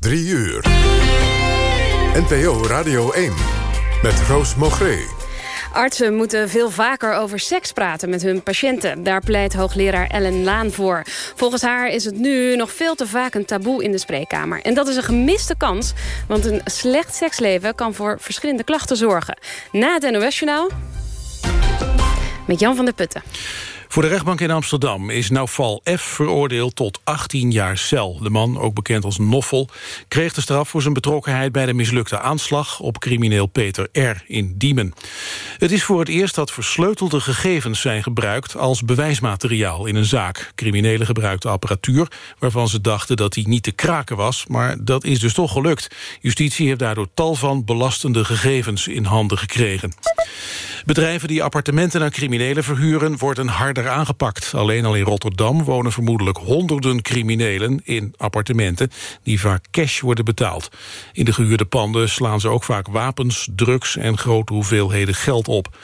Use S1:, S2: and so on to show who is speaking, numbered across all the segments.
S1: 3 uur. NPO Radio 1 met Roos Mogré.
S2: Artsen moeten veel vaker over seks praten met hun patiënten. Daar pleit hoogleraar Ellen Laan voor. Volgens haar is het nu nog veel te vaak een taboe in de spreekkamer. En dat is een gemiste kans, want een slecht seksleven... kan voor verschillende klachten zorgen. Na het NOS-journaal met Jan van der Putten.
S3: Voor de rechtbank in Amsterdam is Naufal F. veroordeeld tot 18 jaar cel. De man, ook bekend als Noffel, kreeg de straf voor zijn betrokkenheid... bij de mislukte aanslag op crimineel Peter R. in Diemen. Het is voor het eerst dat versleutelde gegevens zijn gebruikt... als bewijsmateriaal in een zaak. Criminelen gebruikten apparatuur waarvan ze dachten dat die niet te kraken was... maar dat is dus toch gelukt. Justitie heeft daardoor tal van belastende gegevens in handen gekregen. Bedrijven die appartementen aan criminelen verhuren... worden harder aangepakt. Alleen al in Rotterdam wonen vermoedelijk honderden criminelen... in appartementen die vaak cash worden betaald. In de gehuurde panden slaan ze ook vaak wapens, drugs... en grote hoeveelheden geld op.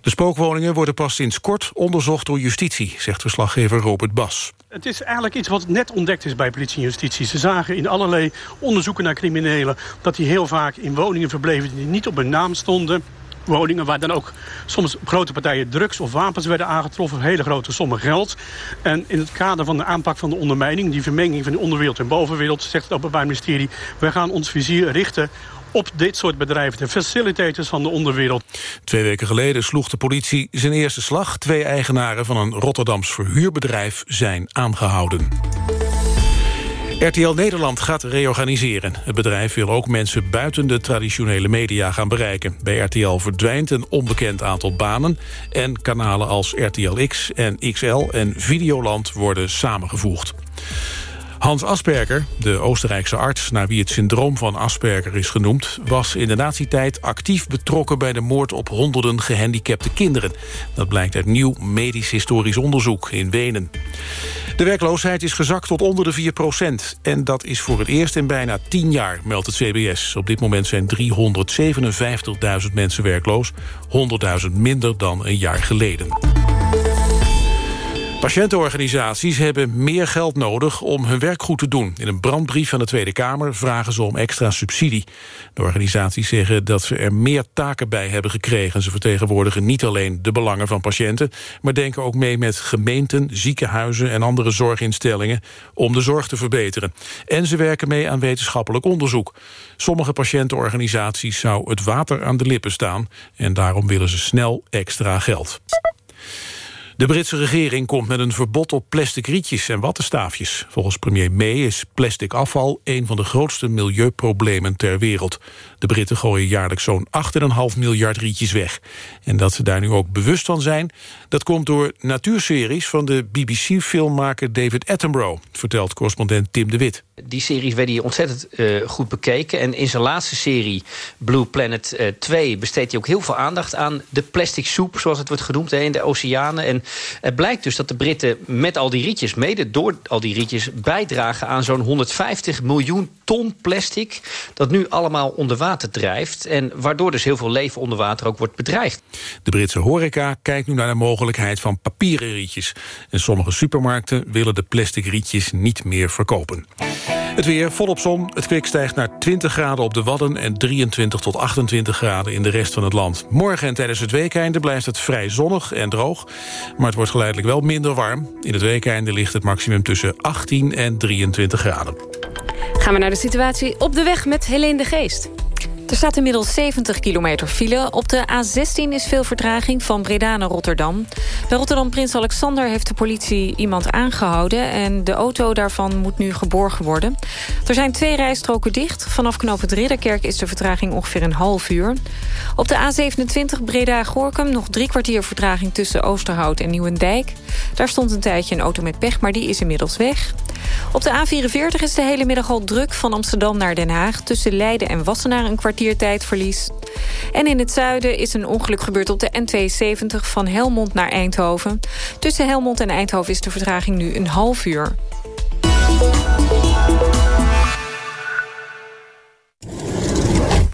S3: De spookwoningen worden pas sinds kort onderzocht door justitie... zegt verslaggever Robert Bas.
S4: Het is eigenlijk iets wat net ontdekt is bij politie en justitie. Ze zagen in allerlei onderzoeken naar criminelen... dat die heel vaak in woningen verbleven die niet op hun naam stonden woningen waar dan ook soms grote partijen drugs of wapens werden aangetroffen. Hele grote sommen geld. En in het kader van de aanpak van de ondermijning, die vermenging van de onderwereld en bovenwereld, zegt het Openbaar Ministerie, wij gaan ons vizier richten op dit soort bedrijven, de facilitators van de onderwereld.
S3: Twee weken geleden sloeg de politie zijn eerste slag. Twee eigenaren van een Rotterdams verhuurbedrijf zijn aangehouden. RTL Nederland gaat reorganiseren. Het bedrijf wil ook mensen buiten de traditionele media gaan bereiken. Bij RTL verdwijnt een onbekend aantal banen... en kanalen als RTL X en XL en Videoland worden samengevoegd. Hans Asperger, de Oostenrijkse arts naar wie het syndroom van Asperger is genoemd... was in de nazi-tijd actief betrokken bij de moord op honderden gehandicapte kinderen. Dat blijkt uit nieuw medisch-historisch onderzoek in Wenen. De werkloosheid is gezakt tot onder de 4 procent. En dat is voor het eerst in bijna 10 jaar, meldt het CBS. Op dit moment zijn 357.000 mensen werkloos. 100.000 minder dan een jaar geleden. Patiëntenorganisaties hebben meer geld nodig om hun werk goed te doen. In een brandbrief van de Tweede Kamer vragen ze om extra subsidie. De organisaties zeggen dat ze er meer taken bij hebben gekregen. Ze vertegenwoordigen niet alleen de belangen van patiënten... maar denken ook mee met gemeenten, ziekenhuizen en andere zorginstellingen... om de zorg te verbeteren. En ze werken mee aan wetenschappelijk onderzoek. Sommige patiëntenorganisaties zou het water aan de lippen staan... en daarom willen ze snel extra geld. De Britse regering komt met een verbod op plastic rietjes en wattenstaafjes. Volgens premier May is plastic afval een van de grootste milieuproblemen ter wereld. De Britten gooien jaarlijks zo'n 8,5 miljard rietjes weg. En dat ze daar nu ook bewust van zijn... dat komt door natuurseries van de BBC-filmmaker David Attenborough... vertelt correspondent Tim de Wit.
S5: Die series werden hier ontzettend uh, goed bekeken. En in zijn laatste serie, Blue Planet uh, 2... besteedt hij ook heel veel aandacht aan de plastic soep... zoals het wordt genoemd in de oceanen. En het blijkt dus dat de Britten met al die rietjes... mede door al die rietjes bijdragen aan zo'n 150 miljoen ton plastic... dat nu allemaal onder water drijft. En waardoor dus heel veel leven onder water ook wordt bedreigd.
S3: De Britse horeca kijkt nu naar de mogelijkheid van papieren rietjes. En sommige supermarkten willen de plastic rietjes niet meer verkopen. Het weer volop zon. Het kwik stijgt naar 20 graden op de Wadden... en 23 tot 28 graden in de rest van het land. Morgen en tijdens het weekeinde blijft het vrij zonnig en droog. Maar het wordt geleidelijk wel minder warm. In het weekeinde ligt het maximum tussen 18 en 23 graden.
S2: Gaan we naar de situatie op de weg met Helene de Geest.
S6: Er staat inmiddels 70 kilometer file. Op de A16 is veel vertraging van Breda naar Rotterdam. Bij Rotterdam Prins Alexander heeft de politie iemand aangehouden... en de auto daarvan moet nu geborgen worden. Er zijn twee rijstroken dicht. Vanaf knoop het Ridderkerk is de vertraging ongeveer een half uur. Op de A27 Breda-Gorkum nog drie kwartier vertraging... tussen Oosterhout en Nieuwendijk. Daar stond een tijdje een auto met pech, maar die is inmiddels weg. Op de A44 is de hele middag al druk van Amsterdam naar Den Haag... tussen Leiden en Wassenaar een kwartier tijdverlies. En in het zuiden is een ongeluk gebeurd op de N72 van Helmond naar Eindhoven. Tussen Helmond en Eindhoven is de vertraging nu een half uur.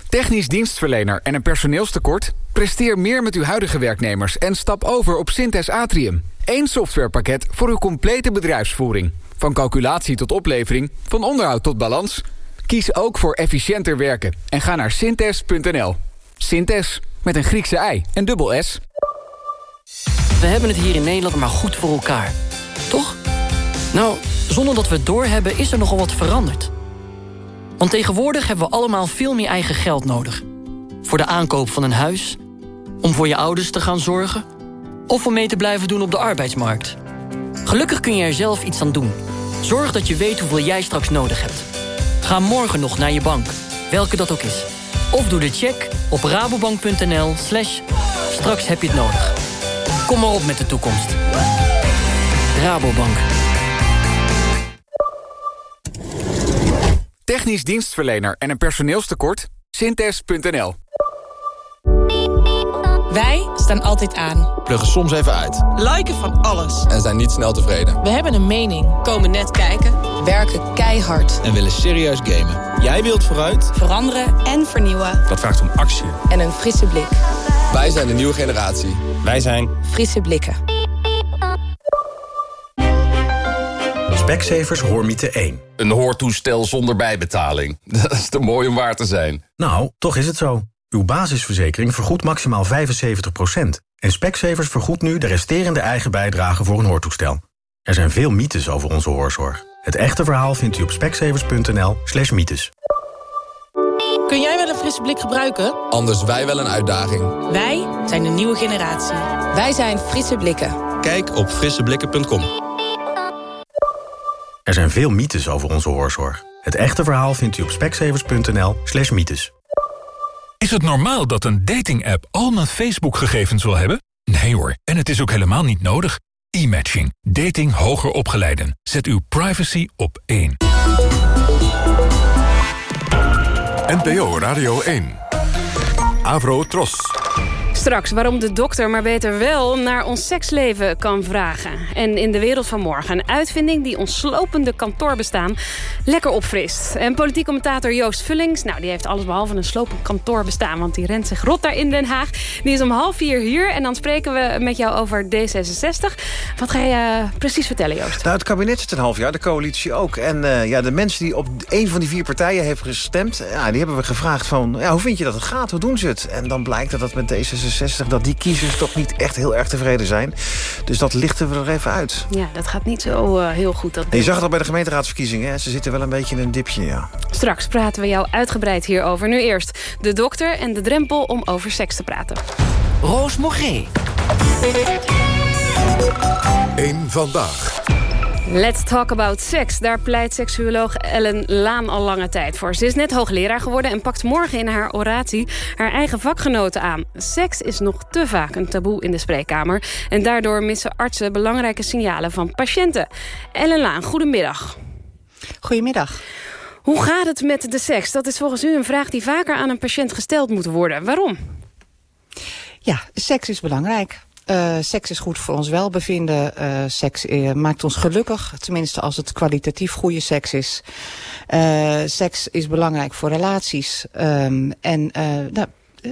S7: Technisch dienstverlener en een personeelstekort? Presteer meer met uw huidige werknemers en stap over op Synthes Atrium. Eén softwarepakket voor uw complete bedrijfsvoering. Van calculatie tot oplevering, van onderhoud tot balans... Kies ook voor efficiënter werken en ga naar synthes.nl. Synthes, met een Griekse ei en dubbel S.
S8: We hebben het hier in Nederland maar goed voor elkaar. Toch? Nou, zonder dat we het doorhebben is er nogal wat veranderd. Want tegenwoordig hebben we allemaal veel meer eigen geld nodig. Voor de aankoop van een huis, om voor je ouders te gaan zorgen... of om mee te blijven doen op de arbeidsmarkt. Gelukkig kun je er zelf iets aan doen. Zorg dat je weet hoeveel jij straks nodig hebt. Ga morgen nog naar je bank, welke dat ook is. Of doe de check op rabobank.nl slash straks heb je het nodig. Kom maar op met de toekomst. Rabobank.
S7: Technisch dienstverlener en een personeelstekort? Synthes.nl
S9: Wij staan altijd aan.
S10: Pluggen soms even uit.
S9: Liken van alles.
S10: En zijn niet snel tevreden.
S9: We hebben een mening. Komen net kijken. Werken keihard.
S10: En willen serieus gamen. Jij wilt vooruit.
S9: Veranderen en vernieuwen.
S10: Dat vraagt om actie.
S9: En een frisse blik.
S10: Wij zijn de nieuwe generatie. Wij zijn...
S9: Frisse blikken.
S11: Specsavers Hoormiete 1.
S12: Een hoortoestel zonder bijbetaling. Dat is te mooi om waar te zijn.
S11: Nou, toch is het zo. Uw basisverzekering vergoedt maximaal 75%. En Specsavers vergoedt nu de resterende eigen bijdrage voor een hoortoestel. Er zijn veel mythes over onze hoorzorg. Het echte verhaal vindt u op specsavers.nl slash mythes.
S9: Kun jij wel een frisse blik gebruiken?
S10: Anders wij wel een uitdaging.
S9: Wij zijn de nieuwe generatie. Wij zijn Frisse Blikken.
S10: Kijk op frisseblikken.com.
S11: Er zijn veel mythes over onze hoorzorg. Het echte verhaal vindt u op specsavers.nl slash mythes.
S13: Is het normaal dat een dating-app al mijn Facebook-gegevens wil hebben? Nee hoor, en het is ook helemaal niet nodig. E-matching. Dating hoger opgeleiden. Zet uw privacy op één.
S1: NPO Radio 1. Avro Tros.
S2: Straks waarom de dokter maar beter wel naar ons seksleven kan vragen. En in de wereld van morgen een uitvinding die ons slopende kantoorbestaan lekker opfrist. En politiek commentator Joost Vullings, nou die heeft alles behalve een slopend kantoorbestaan... want die rent zich rot daar in Den Haag. Die is om half vier hier en dan spreken we met jou over D66. Wat ga je eh, precies vertellen Joost?
S14: Nou, het kabinet zit een half jaar, de coalitie ook. En uh, ja, de mensen die op een van die vier partijen heeft gestemd... Ja, die hebben we gevraagd van, ja, hoe vind je dat het gaat? Hoe doen ze het? En dan blijkt dat dat met D66 dat die kiezers toch niet echt heel erg tevreden zijn. Dus dat lichten we er even uit.
S2: Ja, dat gaat niet zo uh, heel goed. Dat
S14: en je zag het al bij de gemeenteraadsverkiezingen. Hè? Ze zitten wel een beetje in een dipje, ja.
S2: Straks praten we jou uitgebreid hierover. Nu eerst de dokter en de drempel om over seks te praten.
S8: Roos Morgé.
S1: Eén vandaag.
S2: Let's talk about sex. Daar pleit seksuoloog Ellen Laan al lange tijd voor. Ze is net hoogleraar geworden en pakt morgen in haar oratie haar eigen vakgenoten aan. Seks is nog te vaak een taboe in de spreekkamer. En daardoor missen artsen belangrijke signalen van patiënten. Ellen Laan, goedemiddag.
S15: Goedemiddag.
S2: Hoe gaat het met de seks? Dat is volgens u een vraag die vaker aan een patiënt gesteld moet worden. Waarom?
S15: Ja, seks is belangrijk. Uh, seks is goed voor ons welbevinden. Uh, seks uh, maakt ons gelukkig, tenminste als het kwalitatief goede seks is. seks is belangrijk voor relaties. Um, en nou,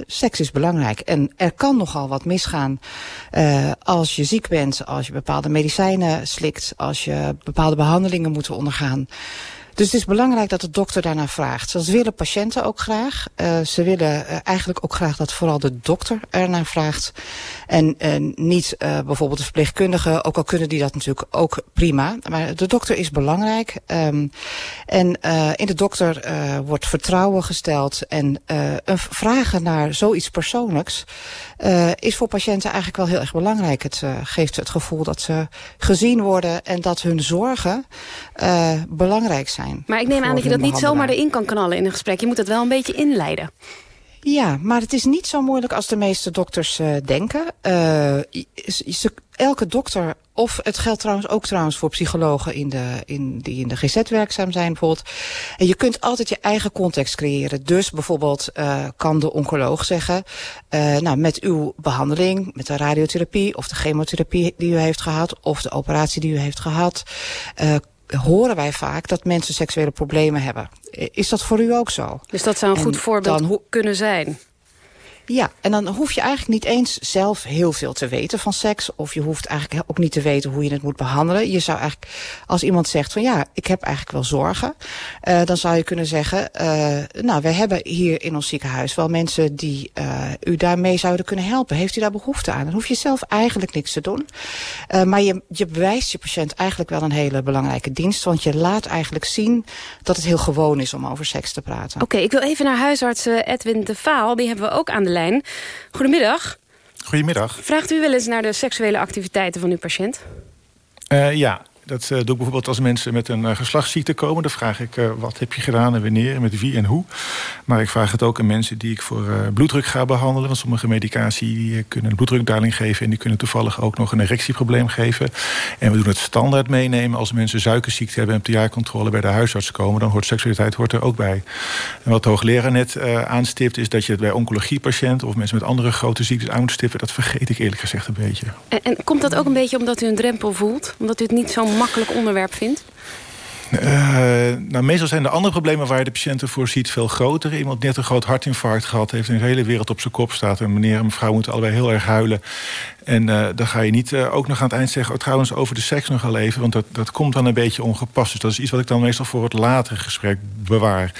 S15: seks is belangrijk. En er kan nogal wat misgaan als je ziek bent, als je bepaalde medicijnen slikt, als je bepaalde behandelingen moet ondergaan. Dus het is belangrijk dat de dokter daarnaar vraagt. Dat willen patiënten ook graag. Uh, ze willen uh, eigenlijk ook graag dat vooral de dokter ernaar vraagt. En uh, niet bijvoorbeeld de verpleegkundige, ook al kunnen die dat natuurlijk ook prima. Maar de dokter is belangrijk. Um, en in de dokter wordt vertrouwen gesteld. En een vragen naar zoiets persoonlijks is voor patiënten eigenlijk wel heel erg belangrijk. Het geeft het gevoel dat ze gezien worden en dat hun zorgen belangrijk zijn.
S2: Maar ik neem aan dat je dat niet zomaar erin kan knallen in een gesprek. Je moet het wel een beetje inleiden.
S15: Ja, maar het is niet zo moeilijk als de meeste dokters uh, denken. Uh, ze, elke dokter, of het geldt trouwens ook trouwens voor psychologen in de, in, die in de GZ werkzaam zijn bijvoorbeeld. En je kunt altijd je eigen context creëren. Dus bijvoorbeeld uh, kan de oncoloog zeggen, nou met uw behandeling, met de radiotherapie of de chemotherapie die u heeft gehad, of de operatie die u heeft gehad, horen wij vaak dat mensen seksuele problemen hebben. Is dat voor u ook zo?
S2: Dus dat zou een goed voorbeeld kunnen zijn?
S15: Ja, en dan hoef je eigenlijk niet eens zelf heel veel te weten van seks. Of je hoeft eigenlijk ook niet te weten hoe je het moet behandelen. Je zou eigenlijk, als iemand zegt van ja, ik heb eigenlijk wel zorgen. Uh, dan zou je kunnen zeggen, uh, nou, we hebben hier in ons ziekenhuis wel mensen die uh, u daarmee zouden kunnen helpen. Heeft u daar behoefte aan? Dan hoef je zelf eigenlijk niks te doen. maar je, je bewijst je patiënt eigenlijk wel een hele belangrijke dienst. Want je laat eigenlijk zien dat het heel gewoon is om over seks te praten.
S2: Oké, ik wil even naar huisarts Edwin de Vaal. Die hebben we ook aan de lijn. Goedemiddag.
S16: Goedemiddag.
S2: Vraagt u wel eens naar de seksuele activiteiten van uw patiënt?
S16: Uh, ja, dat uh, doe ik bijvoorbeeld als mensen met een uh, geslachtsziekte komen. Dan vraag ik uh, wat heb je gedaan en wanneer en met wie en hoe. Maar ik vraag het ook aan mensen die ik voor bloeddruk ga behandelen. Want sommige medicatie die kunnen een bloeddrukdaling geven... en die kunnen toevallig ook nog een erectieprobleem geven. En we doen het standaard meenemen als mensen suikerziekte hebben... en op de jaarcontrole bij de huisarts komen. Dan hoort seksualiteit hoort er ook bij. En wat de hoogleraar net aanstipt... is dat je het bij oncologiepatiënten of mensen met andere grote ziektes aan moet stippen. Dat vergeet ik eerlijk gezegd een beetje.
S2: En, en komt dat ook een beetje omdat u een drempel voelt? Omdat u het niet zo makkelijk onderwerp vindt?
S16: Uh, nou, meestal zijn de andere problemen waar je de patiënten voor ziet veel groter. Iemand net een groot hartinfarct gehad heeft... en de hele wereld op zijn kop staat. En meneer en mevrouw moeten allebei heel erg huilen. En uh, dan ga je niet uh, ook nog aan het eind zeggen... Oh, trouwens over de seks nog wel even. Want dat, dat komt dan een beetje ongepast. Dus dat is iets wat ik dan meestal voor het latere gesprek bewaar.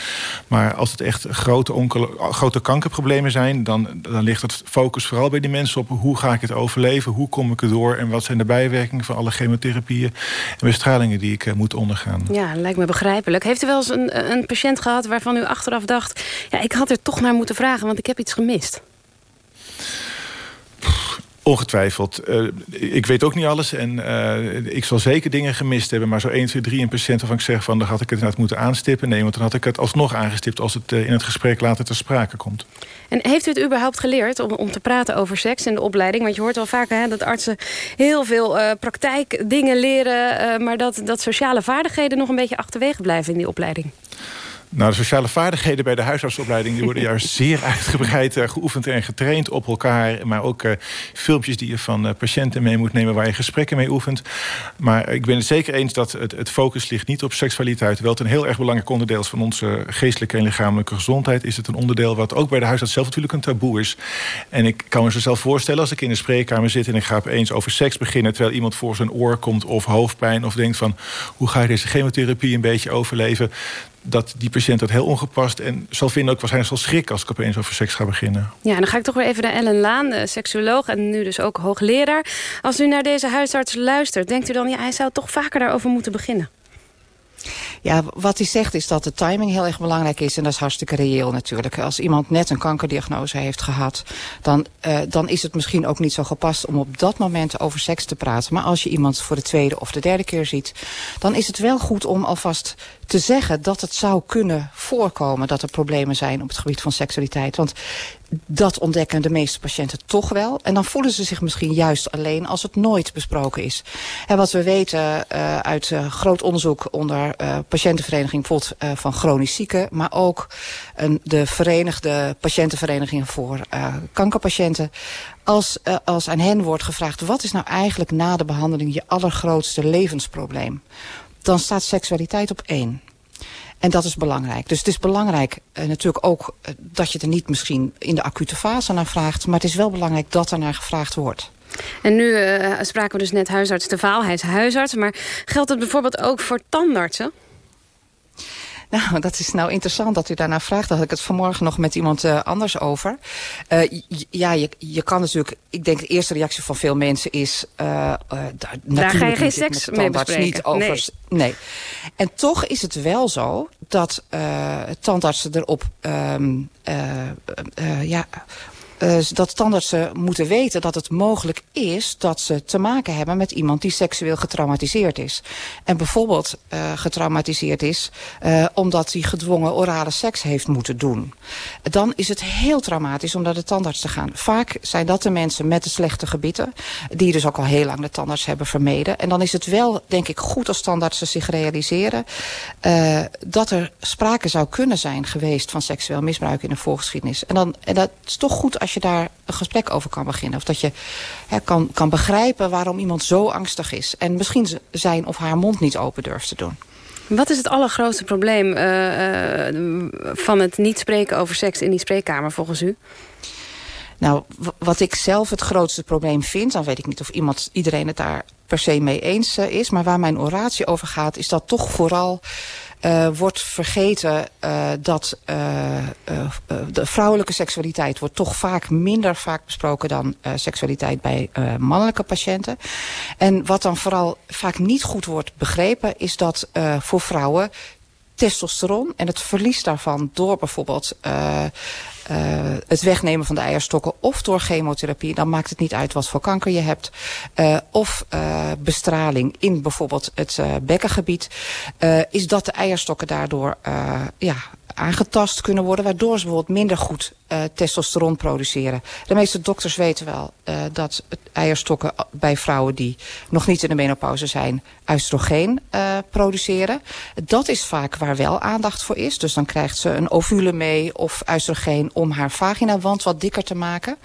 S16: Maar als het echt grote, grote kankerproblemen zijn... Dan, dan ligt het focus vooral bij die mensen op... hoe ga ik het overleven, hoe kom ik erdoor... en wat zijn de bijwerkingen van alle chemotherapieën... en bestralingen die ik uh, moet ondergaan.
S2: Ja, lijkt me begrijpelijk. Heeft u wel eens een, een patiënt gehad waarvan u achteraf dacht... ja, ik had er toch naar moeten vragen, want ik heb iets gemist?
S16: Ongetwijfeld. Uh, ik weet ook niet alles en uh, ik zal zeker dingen gemist hebben... maar zo 1, 2, 3 een patiënt waarvan ik zeg van... dan had ik het inderdaad moeten aanstippen. Nee, want dan had ik het alsnog aangestipt... als het uh, in het gesprek later ter sprake komt.
S2: En heeft u het überhaupt geleerd om, om te praten over seks in de opleiding? Want je hoort wel vaker hè, dat artsen heel veel praktijkdingen leren... maar dat, dat sociale vaardigheden nog een beetje achterwege blijven in die opleiding.
S16: Nou, de sociale vaardigheden bij de huisartsopleiding... die worden juist zeer uitgebreid uh, geoefend en getraind op elkaar. Maar ook uh, filmpjes die je van uh, patiënten mee moet nemen... waar je gesprekken mee oefent. Maar ik ben het zeker eens dat het, het focus ligt niet op seksualiteit. Terwijl het een heel erg belangrijk onderdeel is... van onze geestelijke en lichamelijke gezondheid... is het een onderdeel wat ook bij de huisarts zelf natuurlijk een taboe is. En ik kan me zo zelf voorstellen als ik in de spreekkamer zit... en ik ga opeens over seks beginnen... terwijl iemand voor zijn oor komt of hoofdpijn... of denkt van, hoe ga je deze chemotherapie een beetje overleven dat die patiënt dat heel ongepast en zal vinden ook waarschijnlijk zal schrikken als ik opeens over seks ga beginnen.
S2: Ja, dan ga ik toch weer even naar Ellen Laan, de seksuoloog en nu dus ook hoogleraar. Als u naar deze huisarts luistert, denkt u dan ja, hij zou toch vaker daarover moeten beginnen?
S15: Ja, wat hij zegt is dat de timing heel erg belangrijk is. En dat is hartstikke reëel natuurlijk. Als iemand net een kankerdiagnose heeft gehad... dan, uh, dan is het misschien ook niet zo gepast om op dat moment over seks te praten. Maar als je iemand voor de tweede of de derde keer ziet... dan is het wel goed om alvast te zeggen dat het zou kunnen voorkomen... dat er problemen zijn op het gebied van seksualiteit. Want dat ontdekken de meeste patiënten toch wel. En dan voelen ze zich misschien juist alleen als het nooit besproken is. En wat we weten uh, uit uh, groot onderzoek onder uh, patiëntenvereniging bijvoorbeeld van chronisch zieken, maar ook de Verenigde Patiëntenverenigingen voor kankerpatiënten. Als, als aan hen wordt gevraagd, wat is nou eigenlijk na de behandeling je allergrootste levensprobleem? Dan staat seksualiteit op één. En dat is belangrijk. Dus het is belangrijk uh, natuurlijk ook uh, dat je er niet misschien in de acute fase naar vraagt. Maar het is wel belangrijk dat er naar gevraagd wordt.
S2: En nu uh, spraken we dus net huisarts de Vaal. Hij is huisarts. Maar geldt het bijvoorbeeld ook voor tandartsen?
S15: Nou, dat is nou interessant dat u daarna vraagt. Daar had ik het vanmorgen nog met iemand uh, anders over. Uh, ja, je, je kan natuurlijk... Ik denk de eerste reactie van veel mensen is... Uh,
S2: Daar ga je geen seks mee bespreken.
S15: Niet over, nee. nee. En toch is het wel zo dat tandartsen erop... Um, ja, uh, dat tandartsen moeten weten dat het mogelijk is dat ze te maken hebben met iemand die seksueel getraumatiseerd is. En bijvoorbeeld uh, getraumatiseerd is uh, omdat hij gedwongen orale seks heeft moeten doen. Dan is het heel traumatisch om naar de tandarts te gaan. Vaak zijn dat de mensen met de slechte gebieden, die dus ook al heel lang de tandarts hebben vermeden. En dan is het wel, denk ik, goed als tandartsen zich realiseren dat er sprake zou kunnen zijn geweest van seksueel misbruik in de voorgeschiedenis. En, dan, en dat is toch goed als als je daar een gesprek over kan beginnen. Of dat je hè, kan, kan begrijpen waarom iemand zo angstig is. En misschien zijn of haar mond niet open durft te doen.
S2: Wat is het allergrootste probleem uh, uh, van het niet spreken over seks in die spreekkamer volgens u?
S15: Nou, wat ik zelf het grootste probleem vind... dan weet ik niet of iemand, iedereen het daar per se mee eens is... maar waar mijn oratie over gaat, is dat toch vooral wordt vergeten uh, dat uh, de vrouwelijke seksualiteit wordt toch vaak minder vaak besproken dan seksualiteit bij mannelijke patiënten. En wat dan vooral vaak niet goed wordt begrepen is dat voor vrouwen testosteron en het verlies daarvan door bijvoorbeeld uh, het wegnemen van de eierstokken of door chemotherapie, dan maakt het niet uit wat voor kanker je hebt, uh, of bestraling in bijvoorbeeld het bekkengebied, is dat de eierstokken daardoor ja, aangetast kunnen worden... waardoor ze bijvoorbeeld minder goed uh, testosteron produceren. De meeste dokters weten wel uh, dat eierstokken bij vrouwen... die nog niet in de menopauze zijn, oestrogeen produceren. Dat is vaak waar wel aandacht voor is. Dus dan krijgt ze een ovule mee of oestrogeen... om haar vaginawand wat dikker te maken.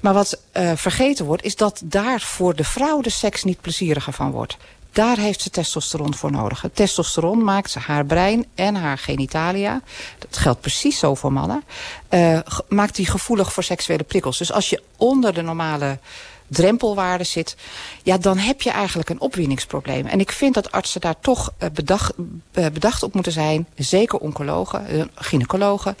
S15: Maar wat vergeten wordt, is dat daar voor de vrouw de seks niet plezieriger van wordt. Daar heeft ze testosteron voor nodig. Testosteron maakt haar brein en haar genitalia... dat geldt precies zo voor mannen... Uh, maakt die gevoelig voor seksuele prikkels. Dus als je onder de normale drempelwaarde zit... ja, dan heb je eigenlijk een opwinningsprobleem. En ik vind dat artsen daar toch uh, bedacht, uh, bedacht op moeten zijn. Zeker oncologen, gynaecologen.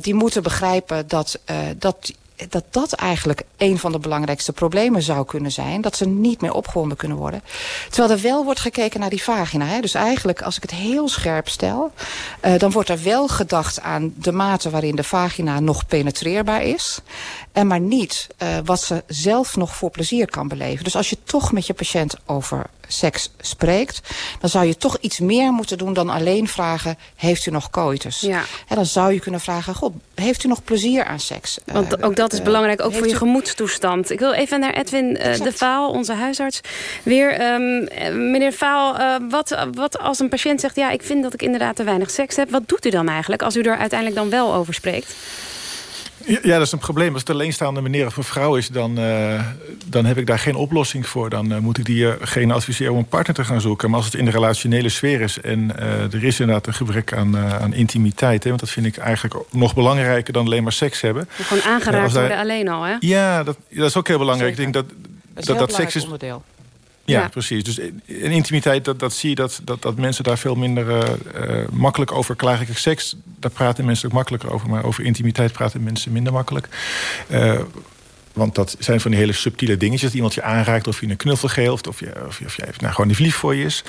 S15: die moeten begrijpen dat, dat dat dat eigenlijk een van de belangrijkste problemen zou kunnen zijn. Dat ze niet meer opgewonden kunnen worden. Terwijl er wel wordt gekeken naar die vagina. Hè. Dus eigenlijk, als ik het heel scherp stel... Uh, dan wordt er wel gedacht aan de mate waarin de vagina nog penetreerbaar is. En maar niet uh, wat ze zelf nog voor plezier kan beleven. Dus als je toch met je patiënt over seks spreekt... dan zou je toch iets meer moeten doen dan alleen vragen... heeft u nog coitus?
S2: Ja.
S15: En dan zou je kunnen vragen... God, heeft u nog plezier aan seks?
S2: Want uh, ook dat is uh, belangrijk, ook voor je u... gemoedstoestand. Ik wil even naar Edwin de Vaal, onze huisarts. Weer, um, meneer Vaal, wat, wat als een patiënt zegt... ja, ik vind dat ik inderdaad te weinig seks heb... wat doet u dan eigenlijk als u er uiteindelijk dan wel over spreekt?
S16: Ja, dat is een probleem. Als het alleenstaande meneer of mevrouw is... dan, uh, dan heb ik daar geen oplossing voor. Dan uh, moet ik diegene adviseren om een partner te gaan zoeken. Maar als het in de relationele sfeer is... en uh, er is inderdaad een gebrek aan, aan intimiteit... Hè, want dat vind ik eigenlijk nog belangrijker dan alleen maar seks hebben.
S2: Gewoon aangeraakt worden alleen al, hè?
S16: Ja, dat, dat is ook heel belangrijk. Zeker. Ik denk dat,
S15: dat, dat, dat seks is... onderdeel.
S16: Ja, ja, precies. Dus in intimiteit, dat, dat zie je dat, dat, dat mensen daar veel minder uh, uh, makkelijk over klagen. Seks, daar praten mensen ook makkelijker over. Maar over intimiteit praten mensen minder makkelijk. Uh, want dat zijn van die hele subtiele dingetjes. Dat iemand je aanraakt of je een knuffel geeft. Of, je, of, je, of je nou, gewoon lief voor je is.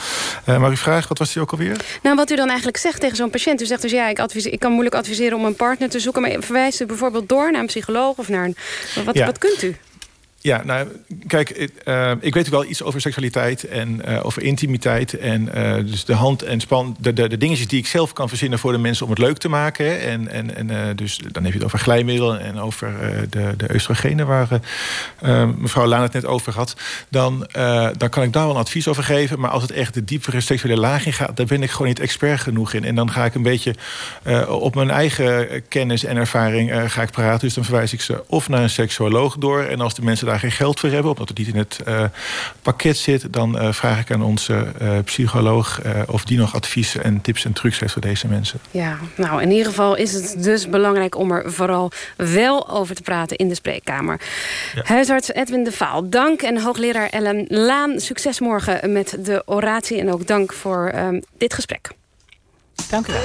S16: Uh, maar uw vraag, wat was die ook alweer?
S2: Nou, wat u dan eigenlijk zegt tegen zo'n patiënt. U zegt dus ja, ik, adviseer, ik kan moeilijk adviseren om een partner te zoeken. Maar verwijst u bijvoorbeeld door naar een psycholoog of naar een... Wat, ja. wat kunt u?
S16: Ja, nou, kijk, uh, ik weet wel iets over seksualiteit en uh, over intimiteit. En dus de hand en span, de, de, de dingetjes die ik zelf kan verzinnen voor de mensen om het leuk te maken. En, en, en dus dan heb je het over glijmiddelen en over de, de oestrogenen waar mevrouw Laan het net over had. Dan, dan kan ik daar wel een advies over geven. Maar als het echt de diepere seksuele laag in gaat, daar ben ik gewoon niet expert genoeg in. En dan ga ik een beetje op mijn eigen kennis en ervaring ga ik praten. Dus dan verwijs ik ze of naar een seksuoloog door. En als de mensen daar geen geld voor hebben... omdat het niet in het uh, pakket zit... dan uh, vraag ik aan onze uh, psycholoog... of die nog adviezen en tips en trucs heeft voor deze mensen.
S2: Ja, nou in ieder geval is het dus belangrijk... om er vooral wel over te praten in de spreekkamer. Ja. Huisarts Edwin de Vaal, dank. En hoogleraar Ellen Laan, succes morgen met de oratie. En ook dank voor um, dit gesprek.
S15: Dank u wel.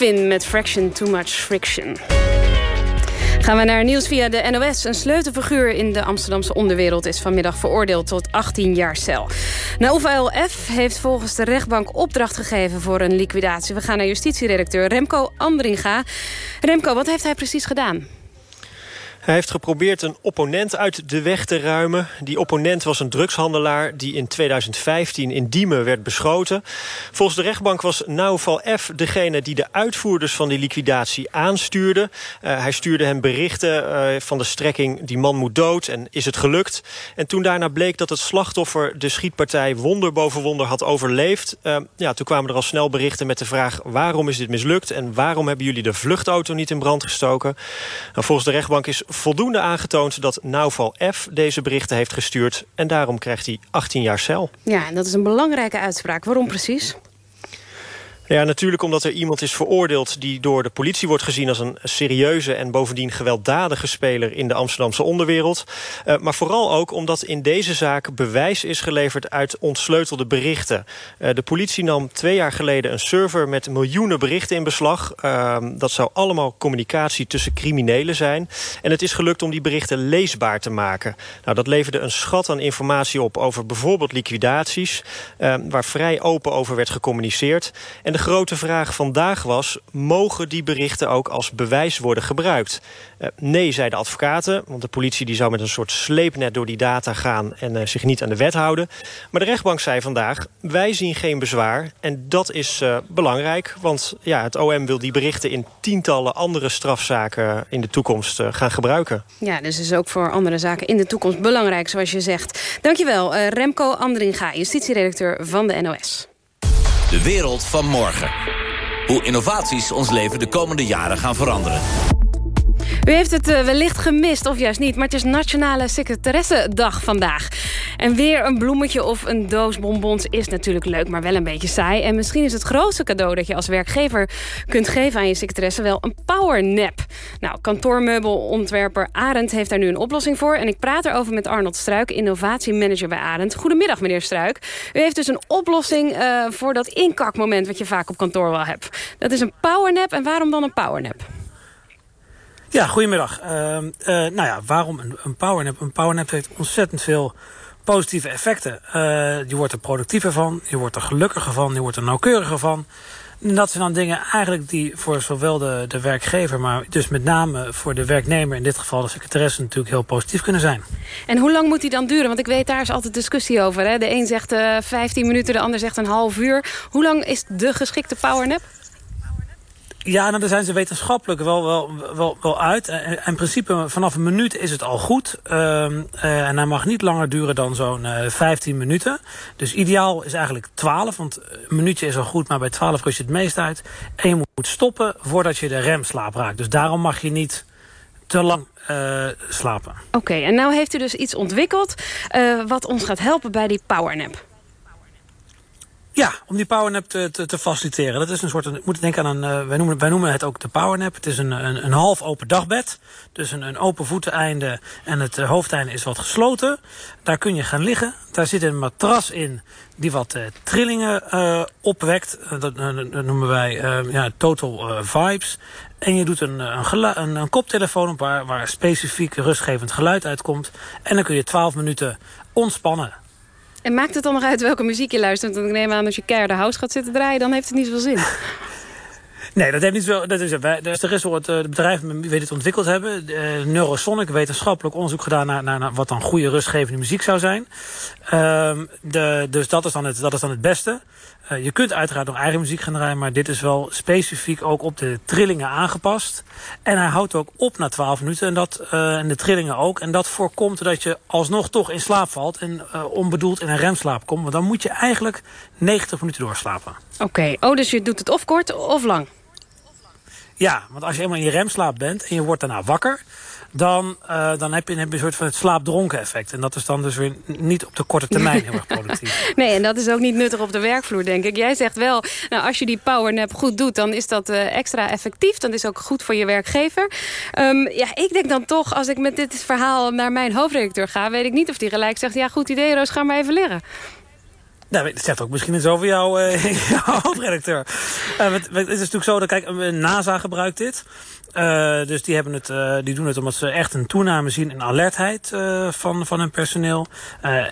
S2: Finn met Fraction Too Much Friction. Gaan we naar nieuws via de NOS. Een sleutelfiguur in de Amsterdamse onderwereld... is vanmiddag veroordeeld tot 18 jaar cel. Naufael F. heeft volgens de rechtbank opdracht gegeven... voor een liquidatie. We gaan naar justitieredacteur Remco Andringa. Remco, wat heeft hij precies gedaan?
S17: Hij heeft geprobeerd een opponent uit de weg te ruimen. Die opponent was een drugshandelaar die in 2015 in Diemen werd beschoten. Volgens de rechtbank was Nauval F. degene die de uitvoerders van die liquidatie aanstuurde. Uh, hij stuurde hem berichten uh, van de strekking die man moet dood en is het gelukt. En toen daarna bleek dat het slachtoffer de schietpartij wonder boven wonder had overleefd. Uh, ja, toen kwamen er al snel berichten met de vraag waarom is dit mislukt... en waarom hebben jullie de vluchtauto niet in brand gestoken? Nou, volgens de rechtbank is voldoende aangetoond dat Nauval F. deze berichten heeft gestuurd. En daarom krijgt hij 18 jaar cel.
S2: Ja, en dat is een belangrijke uitspraak. Waarom precies?
S17: Ja, natuurlijk omdat er iemand is veroordeeld... die door de politie wordt gezien als een serieuze... en bovendien gewelddadige speler in de Amsterdamse onderwereld. Uh, maar vooral ook omdat in deze zaak bewijs is geleverd... uit ontsleutelde berichten. Uh, de politie nam twee jaar geleden een server... met miljoenen berichten in beslag. Uh, dat zou allemaal communicatie tussen criminelen zijn. En het is gelukt om die berichten leesbaar te maken. Nou, dat leverde een schat aan informatie op over bijvoorbeeld liquidaties... waar vrij open over werd gecommuniceerd... En grote vraag vandaag was... mogen die berichten ook als bewijs worden gebruikt? Uh, nee, zeiden advocaten, want de politie die zou met een soort sleepnet door die data gaan... en uh, zich niet aan de wet houden. Maar de rechtbank zei vandaag, wij zien geen bezwaar. En dat is uh, belangrijk, want ja, het OM wil die berichten... in tientallen andere strafzaken in de toekomst gaan gebruiken.
S2: Ja, dus is ook voor andere zaken in de toekomst belangrijk, zoals je zegt. Dankjewel, Remco Andringa, justitieredacteur van de NOS.
S18: De wereld van morgen. Hoe innovaties ons leven de komende jaren gaan veranderen.
S2: U heeft het uh, wellicht gemist, of juist niet... maar het is Nationale Secretaressendag vandaag. En weer een bloemetje of een doos bonbons is natuurlijk leuk... maar wel een beetje saai. En misschien is het grootste cadeau dat je als werkgever kunt geven... aan je secretaresse wel een powernap. Nou, kantoormeubelontwerper Arend heeft daar nu een oplossing voor. En ik praat erover met Arnold Struik, innovatiemanager bij Arend. Goedemiddag, meneer Struik. U heeft dus een oplossing uh, voor dat inkakmoment... wat je vaak op kantoor wel hebt. Dat is een powernap. En waarom dan een powernap?
S19: Ja, goedemiddag. Uh, uh, nou ja, waarom een, een powernap? Een powernap heeft ontzettend veel positieve effecten. Uh, je wordt er productiever van, je wordt er gelukkiger van, je wordt er nauwkeuriger van. Dat zijn dan dingen eigenlijk die voor zowel de, de werkgever... maar dus met name voor de werknemer, in dit geval de secretaresse... natuurlijk heel positief kunnen zijn.
S2: En hoe lang moet die dan duren? Want ik weet, daar is altijd discussie over. Hè? De een zegt uh, 15 minuten, de ander zegt een half uur. Hoe lang is de geschikte powernap?
S19: Ja, nou, daar zijn ze wetenschappelijk wel, wel, wel, wel uit. In principe vanaf een minuut is het al goed. Uh, uh, en hij mag niet langer duren dan zo'n uh, 15 minuten. Dus ideaal is eigenlijk 12, want een minuutje is al goed, maar bij 12 rust je het meest uit. En je moet stoppen voordat je de remslaap raakt. Dus daarom mag je niet te lang uh, slapen.
S2: Oké, en nou heeft u dus iets ontwikkeld wat ons gaat helpen bij die powernap.
S19: Ja, om die powernap te, te, te, faciliteren. Dat is een soort, ik moet denken aan een, uh, wij, noemen, wij noemen het ook de powernap. Het is een, een, een half open dagbed. Dus een, een open voeteneinde en het uh, hoofdeinde is wat gesloten. Daar kun je gaan liggen. Daar zit een matras in die wat uh, trillingen opwekt. Dat, noemen wij ja, total vibes. En je doet een, een, een, een koptelefoon op waar, waar specifiek rustgevend geluid uitkomt. En dan kun je 12 minuten ontspannen.
S2: En maakt het dan nog uit welke muziek je luistert? Want ik neem aan als je keihard house gaat zitten draaien... dan heeft het niet zoveel zin.
S19: Nee, dat heeft niet zo. Dat is, dus er is het uh, bedrijf weet het ontwikkeld hebben. Uh, Neurosonic, wetenschappelijk onderzoek gedaan naar, naar, naar, wat dan goede rustgevende muziek zou zijn. Uh, de, dus dat is, dan het, dat is dan het beste. Uh, je kunt uiteraard nog eigen muziek gaan draaien, maar dit is wel specifiek ook op de trillingen aangepast. En hij houdt ook op na 12 minuten en, dat, en de trillingen ook. En dat voorkomt dat je alsnog toch in slaap valt en onbedoeld in een remslaap komt. Want dan moet je eigenlijk 90 minuten doorslapen.
S2: Oké, okay. oh, dus je doet het of kort of lang?
S19: Ja, want als je helemaal in je remslaap bent en je wordt daarna wakker... dan, uh, dan heb, je, heb je een soort van het slaapdronken effect. En dat is dan dus weer niet op de korte termijn heel erg productief.
S2: Nee, en dat is ook niet nuttig op de werkvloer, denk ik. Jij zegt wel, nou, als je die powernap goed doet... dan is dat uh, extra effectief. Dan is ook goed voor je werkgever. Um, ja, ik denk dan toch, als ik met dit verhaal naar mijn hoofdredacteur ga... weet ik niet of die gelijk zegt, ja, goed idee, Roos, ga maar even liggen.
S19: Nou, dat zegt ook misschien iets over jou, uh, jouw hoofdredacteur. Uh, het, het, is natuurlijk zo dat, kijk, NASA gebruikt dit. Uh, dus die, hebben het, uh, die doen het omdat ze echt een toename zien in alertheid uh, van, van hun personeel.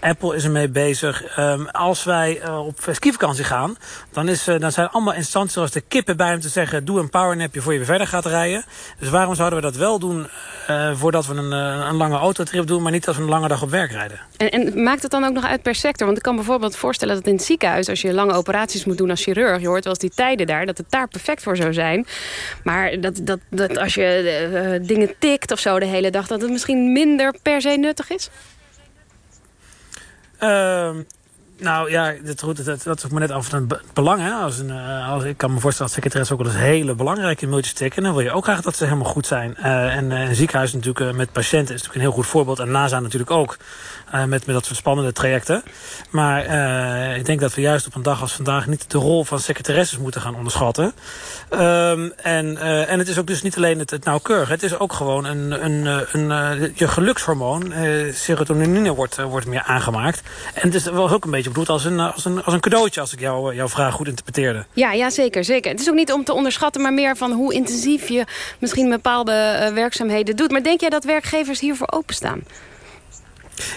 S19: Apple is ermee bezig. Um, als wij op skivakantie gaan, dan, is, dan zijn allemaal instanties zoals de kippen bij om te zeggen... doe een powernapje voor je weer verder gaat rijden. Dus waarom zouden we dat wel doen voordat we een, een lange autotrip doen... maar niet als we een lange dag op werk rijden?
S2: En, en, maakt het dan ook nog uit per sector? Want ik kan bijvoorbeeld voorstellen dat in het ziekenhuis... als je lange operaties moet doen als chirurg... je hoort wel eens die tijden daar, dat het daar perfect voor zou zijn. Maar dat, dat als je uh, dingen tikt of zo de hele dag... dat het misschien minder per se nuttig is?
S19: Uh, nou ja, dat, dat, dat is ook maar net af een belang. Hè? Als een, uh, als, ik kan me voorstellen dat secretaris ook wel eens hele belangrijke mailtjes tikken. Dan wil je ook graag dat ze helemaal goed zijn. En een ziekenhuis natuurlijk met patiënten is natuurlijk een heel goed voorbeeld. En NASA natuurlijk ook. Uh, met, dat soort spannende trajecten. Maar uh, ik denk dat we juist op een dag als vandaag niet de rol van secretaresses moeten gaan onderschatten. Um, en, uh, en het is ook dus niet alleen het, het nauwkeurig. Het is ook gewoon een, een, een, je gelukshormoon, serotonine, wordt, wordt meer aangemaakt. En het is wel ook een beetje bedoeld als een, als een, als een cadeautje, als ik jou, jouw vraag goed interpreteerde.
S2: Ja, ja, zeker, zeker. Het is ook niet om te onderschatten, maar meer van hoe intensief je misschien bepaalde werkzaamheden doet. Maar denk jij dat werkgevers hiervoor openstaan?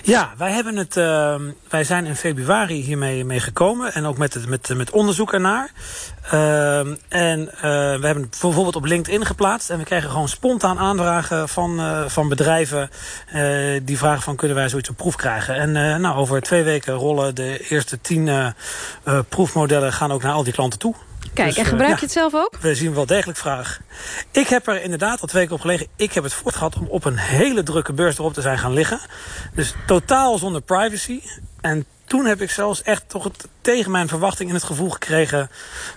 S19: Ja, wij, hebben het, uh, wij zijn in februari hiermee mee gekomen. En ook met, het, met, met onderzoek ernaar. Uh, en uh, we hebben het bijvoorbeeld op LinkedIn geplaatst. En we krijgen gewoon spontaan aanvragen van, uh, van bedrijven. die vragen van kunnen wij zoiets op proef krijgen. En nou, over twee weken rollen de eerste tien proefmodellen gaan ook naar al die klanten toe.
S2: Kijk, dus, en gebruik je het zelf ook?
S19: We zien wel degelijk vraag. Ik heb er inderdaad al twee keer op gelegen. Ik heb het voort gehad om op een hele drukke beurs erop te zijn gaan liggen. Dus totaal zonder privacy. En toen heb ik zelfs echt toch het, tegen mijn verwachting in het gevoel gekregen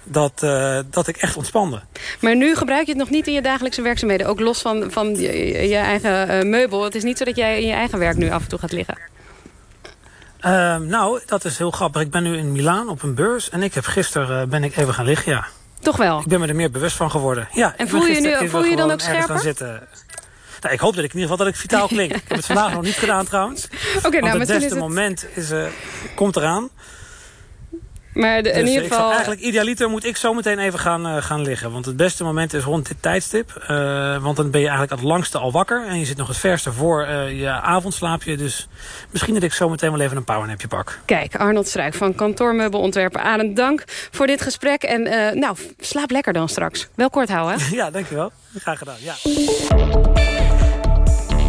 S19: dat, uh, dat ik echt ontspande.
S2: Maar nu gebruik je het nog niet in je dagelijkse werkzaamheden. Ook los van, van je, je eigen uh, meubel. Het is niet zo dat jij in je eigen werk nu af en toe gaat liggen.
S19: Uh, nou, dat is heel grappig. Ik ben nu in Milaan op een beurs en ik heb gisteren uh, ben ik even gaan liggen, ja.
S2: Toch wel?
S19: Ik ben me er meer bewust van geworden. Ja,
S2: en voel je, nu, voel je dan ook scherper?
S19: Zitten. Nou, ik hoop dat ik in ieder geval dat ik vitaal klink. ik heb het vandaag nog niet gedaan trouwens.
S2: Oké, okay, nou,
S19: het beste
S2: is het...
S19: moment is, uh, komt eraan.
S2: Maar de, in
S19: dus
S2: ieder geval...
S19: eigenlijk idealiter moet ik zo meteen even gaan, uh, gaan liggen. Want het beste moment is rond dit tijdstip. Uh, want dan ben je eigenlijk het langste al wakker. En je zit nog het verste voor uh, je avondslaapje. Dus misschien dat ik zo meteen wel even een powernapje pak.
S2: Kijk, Arnold Struik van kantoormeubelontwerper Arend, dank voor dit gesprek. En nou, slaap lekker dan straks. Wel kort houden.
S19: ja, dankjewel. Graag gedaan, ja.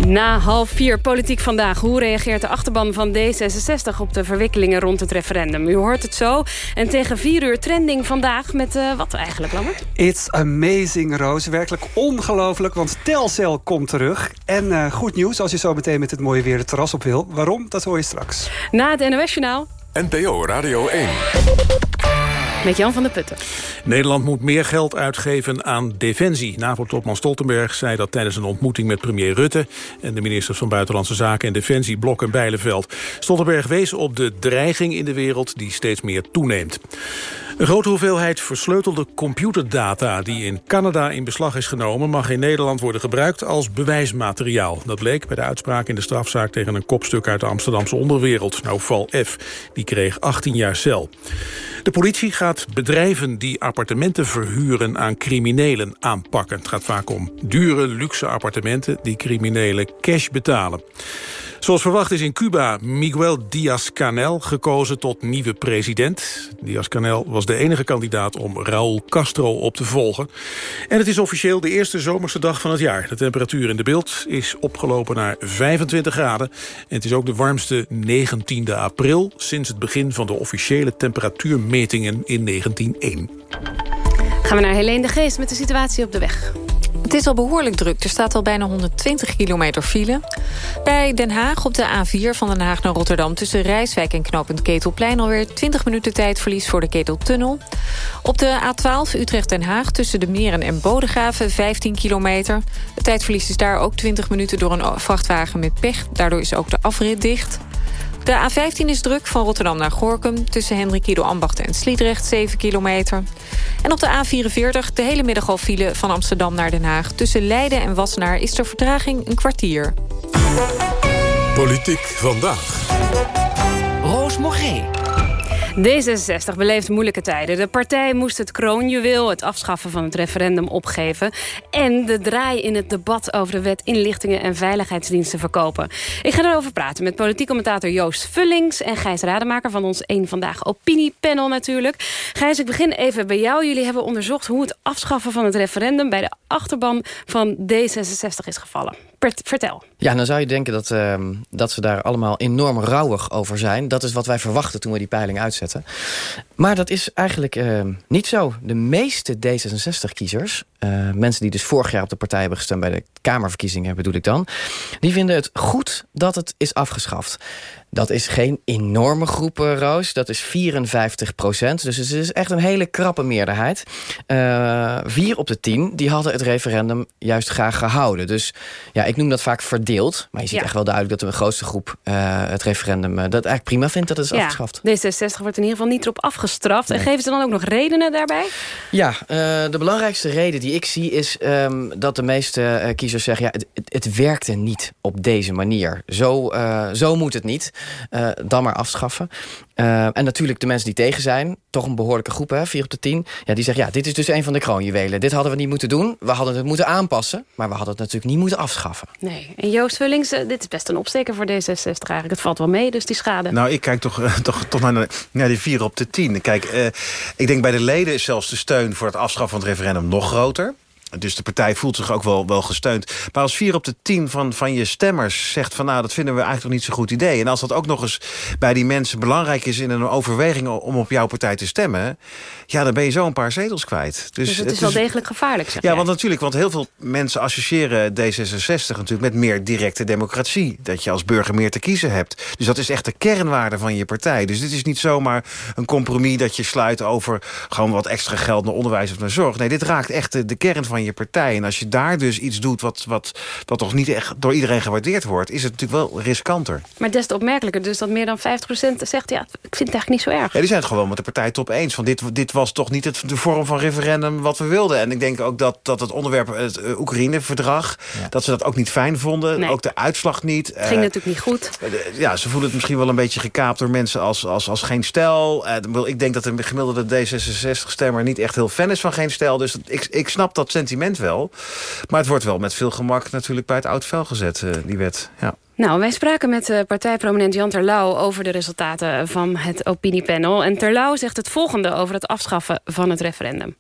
S2: Na half vier Politiek Vandaag. Hoe reageert de achterban van D66 op de verwikkelingen rond het referendum? U hoort het zo. En tegen vier uur trending vandaag met uh, wat eigenlijk, Lammert?
S20: It's amazing, Roos. Werkelijk ongelooflijk, want Telcel komt terug. En uh, goed nieuws als je zo meteen met het mooie weer het terras op wil. Waarom? Dat hoor je straks.
S2: Na het NOS-journaal.
S1: NPO Radio 1.
S2: Met Jan van der Putten.
S3: Nederland moet meer geld uitgeven aan defensie. NAVO-topman Stoltenberg zei dat tijdens een ontmoeting met premier Rutte... en de ministers van Buitenlandse Zaken en Defensie, Blok en Bijleveld. Stoltenberg wees op de dreiging in de wereld die steeds meer toeneemt. Een grote hoeveelheid versleutelde computerdata die in Canada in beslag is genomen... mag in Nederland worden gebruikt als bewijsmateriaal. Dat bleek bij de uitspraak in de strafzaak tegen een kopstuk uit de Amsterdamse onderwereld. Nou, Val F. Die kreeg 18 jaar cel. De politie gaat bedrijven die appartementen verhuren aan criminelen aanpakken. Het gaat vaak om dure, luxe appartementen die criminelen cash betalen. Zoals verwacht is in Cuba Miguel Díaz-Canel gekozen tot nieuwe president. Díaz-Canel was de enige kandidaat om Raúl Castro op te volgen. En het is officieel de eerste zomerse dag van het jaar. De temperatuur in de beeld is opgelopen naar 25 graden. En het is ook de warmste 19e april... sinds het begin van de officiële temperatuurmetingen in 1901.
S2: Gaan we naar Helene de Geest met de situatie op de weg.
S6: Het is al behoorlijk druk. Er staat al bijna 120 kilometer file. Bij Den Haag op de A4 van Den Haag naar Rotterdam... tussen Rijswijk en knooppunt Ketelplein... alweer 20 minuten tijdverlies voor de Keteltunnel. Op de A12 Utrecht-Den Haag tussen de Meren en Bodegraven... 15 kilometer. Het tijdverlies is daar ook 20 minuten door een vrachtwagen met pech. Daardoor is ook de afrit dicht. De A15 is druk van Rotterdam naar Gorkum... tussen Hendrik Ambacht en Sliedrecht, 7 kilometer. En op de A44 de hele middag al file van Amsterdam naar Den Haag. Tussen Leiden en Wassenaar is de vertraging een kwartier.
S1: Politiek vandaag.
S18: Roos Morgé.
S2: D66 beleeft moeilijke tijden. De partij moest het kroonjuweel, het afschaffen van het referendum, opgeven. En de draai in het debat over de wet inlichtingen en veiligheidsdiensten verkopen. Ik ga erover praten met politiek commentator Joost Vullings... en Gijs Rademaker van ons Eén Vandaag Opiniepanel natuurlijk. Gijs, ik begin even bij jou. Jullie hebben onderzocht hoe het afschaffen van het referendum... bij de achterban van D66 is gevallen.
S21: Ja, dan zou je denken dat, uh, dat ze daar allemaal enorm rouwig over zijn. Dat is wat wij verwachten toen we die peiling uitzetten. Maar dat is eigenlijk uh, niet zo. De meeste D66-kiezers, uh, mensen die dus vorig jaar op de partij hebben gestemd... bij de Kamerverkiezingen bedoel ik dan... die vinden het goed dat het is afgeschaft. Dat is geen enorme groep, Roos. Dat is 54 procent. Dus het is echt een hele krappe meerderheid. Uh, vier op de tien die hadden het referendum juist graag gehouden. Dus ja, ik noem dat vaak verdeeld. Maar je ziet
S2: Ja.
S21: echt wel duidelijk dat de grootste groep uh, het referendum... uh, dat eigenlijk prima vindt dat het is
S2: Ja,
S21: afgeschaft.
S2: D66 wordt in ieder geval niet erop afgestraft. En geven ze dan ook nog redenen daarbij?
S21: Ja, de belangrijkste reden die ik zie is um, dat de meeste uh, kiezers zeggen... Ja, het, het, het, werkte niet op deze manier. Zo, uh, zo moet het niet. Uh, dan maar afschaffen. Uh, en natuurlijk de mensen die tegen zijn, toch een behoorlijke groep, hè, 4 op de 10. Ja, die zeggen, ja, dit is dus een van de kroonjuwelen. Dit hadden we niet moeten doen. We hadden het moeten aanpassen. Maar we hadden het natuurlijk niet moeten afschaffen.
S2: Nee. En Joost Vullings, uh, dit is best een opsteker voor D66 eigenlijk. Het valt wel mee, dus die schade.
S14: Nou, ik kijk toch, uh, toch, toch naar, naar die 4 op de 10. Kijk, uh, ik denk bij de leden is zelfs de steun voor het afschaffen van het referendum nog groter. Dus de partij voelt zich ook wel, wel gesteund. Maar als vier op de tien van, van je stemmers zegt van... nou, dat vinden we eigenlijk nog niet zo'n goed idee. En als dat ook nog eens bij die mensen belangrijk is... in een overweging om op jouw partij te stemmen... ja, dan ben je zo een paar zetels kwijt.
S2: Dus, dus het, is wel degelijk gevaarlijk, zeg
S14: Ja,
S2: jij.
S14: want natuurlijk, want heel veel mensen associëren D66 natuurlijk... met meer directe democratie. Dat je als burger meer te kiezen hebt. Dus dat is echt de kernwaarde van je partij. Dus dit is niet zomaar een compromis dat je sluit over... gewoon wat extra geld naar onderwijs of naar zorg. Nee, dit raakt echt de, de kern van je partij. En als je daar dus iets doet wat, wat, wat toch niet echt door iedereen gewaardeerd wordt... is het natuurlijk wel riskanter.
S2: Maar des te opmerkelijker dus dat meer dan 50% zegt... ja, ik vind het eigenlijk niet zo erg.
S14: Ja, die zijn het gewoon met de partij top eens. Van dit, dit was toch niet het, de vorm van referendum wat we wilden. En ik denk ook dat, dat het onderwerp, het uh, Oekraïne-verdrag... Ja. dat ze dat ook niet fijn vonden.
S2: Nee.
S14: Ook de uitslag niet.
S2: Het ging uh, natuurlijk niet goed.
S14: ja, ze voelen het misschien wel een beetje gekaapt door mensen als, als, als geen stijl. Uh, ik denk dat de gemiddelde D66-stemmer niet echt heel fan is van geen stijl. Dus ik, ik snap dat sentiment wel. Maar het wordt wel met veel gemak natuurlijk bij het oud vel gezet, uh, die wet. Ja.
S2: Nou, wij spraken met uh, partijprominent Jan Terlouw... over de resultaten van het opiniepanel. En Terlouw zegt het volgende over het afschaffen van het referendum.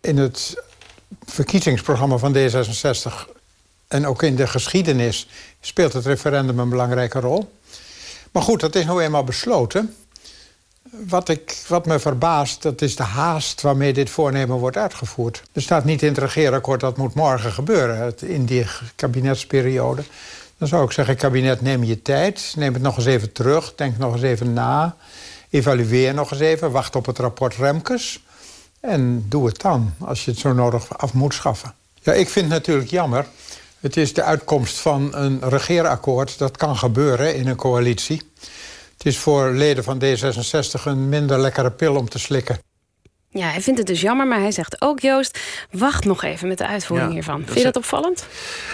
S22: In het verkiezingsprogramma van D66 en ook in de geschiedenis... speelt het referendum een belangrijke rol. Maar goed, dat is nou eenmaal besloten. Wat, ik, wat me verbaast, dat is de haast waarmee dit voornemen wordt uitgevoerd. Er staat niet in het regeerakkoord dat moet morgen gebeuren... in die kabinetsperiode. Dan zou ik zeggen, kabinet, neem je tijd. Neem het nog eens even terug, denk nog eens even na. Evalueer nog eens even, wacht op het rapport Remkes. En doe het dan, als je het zo nodig af moet schaffen. Ja, ik vind het natuurlijk jammer. Het is de uitkomst van een regeerakkoord. Dat kan gebeuren in een coalitie. Is voor leden van D66 een minder lekkere pil om te slikken.
S2: Ja, hij vindt het dus jammer, maar hij zegt ook, Joost... wacht nog even met de uitvoering
S14: Ja,
S2: hiervan. Vind je dat opvallend?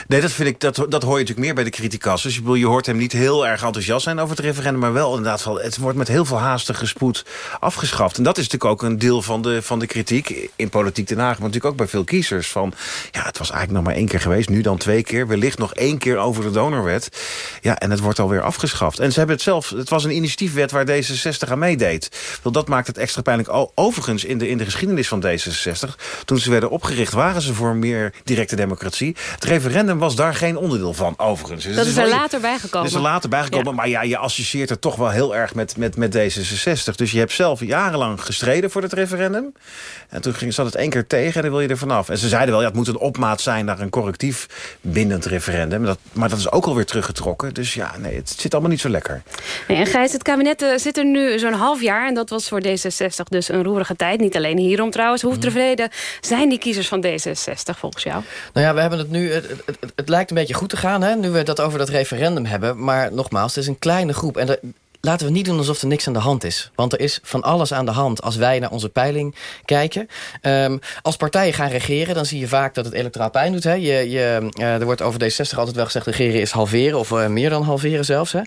S14: Nee, dat, vind ik, dat, dat hoor je natuurlijk meer bij de criticas. Dus je, bedoel, je hoort hem niet heel erg enthousiast zijn over het referendum... maar wel inderdaad, van, het wordt met heel veel haastige spoed afgeschaft. En dat is natuurlijk ook een deel van de, van de kritiek in politiek Den Haag... maar natuurlijk ook bij veel kiezers. Van, ja, het was eigenlijk nog maar één keer geweest, nu dan twee keer. Wellicht nog één keer over de donorwet. Ja, en het wordt alweer afgeschaft. En ze hebben het zelf, het was een initiatiefwet waar D66 aan meedeed. Wel, dat maakt het extra pijnlijk. Overigens, in de, in de geschiedenis van D66... toen ze werden opgericht, waren ze voor meer directe democratie. Het referendum was daar geen onderdeel van, overigens. Dus
S2: Dat
S14: het
S2: is er later bijgekomen.
S14: Dat is er later bijgekomen.
S2: Ja.
S14: Maar ja, je associeert het toch wel heel erg met, met, met D66. Dus je hebt zelf jarenlang gestreden voor het referendum. En toen ging, zat het één keer tegen en dan wil je er vanaf. En ze zeiden wel, ja, het moet een opmaat zijn naar een correctief bindend referendum. Dat, maar dat is ook alweer teruggetrokken. Dus ja, nee, het zit allemaal niet zo lekker.
S2: Nee, en Gijs, het kabinet eh, zit er nu zo'n half jaar... en dat was voor D66 dus een roerige tijd. Niet alleen hierom trouwens. Hoe tevreden zijn die kiezers van D66 volgens jou?
S21: Nou ja, we hebben het nu. Het, het, het, lijkt een beetje goed te gaan, hè, nu we dat over dat referendum hebben. Maar nogmaals, het is een kleine groep. En er- laten we niet doen alsof er niks aan de hand is. Want er is van alles aan de hand als wij naar onze peiling kijken. Ehm, als partijen gaan regeren, dan zie je vaak dat het electoraal pijn doet. Hè. Je, je, eh, er wordt over D60 altijd wel gezegd... regeren is halveren, of eh, meer dan halveren zelfs. Hè.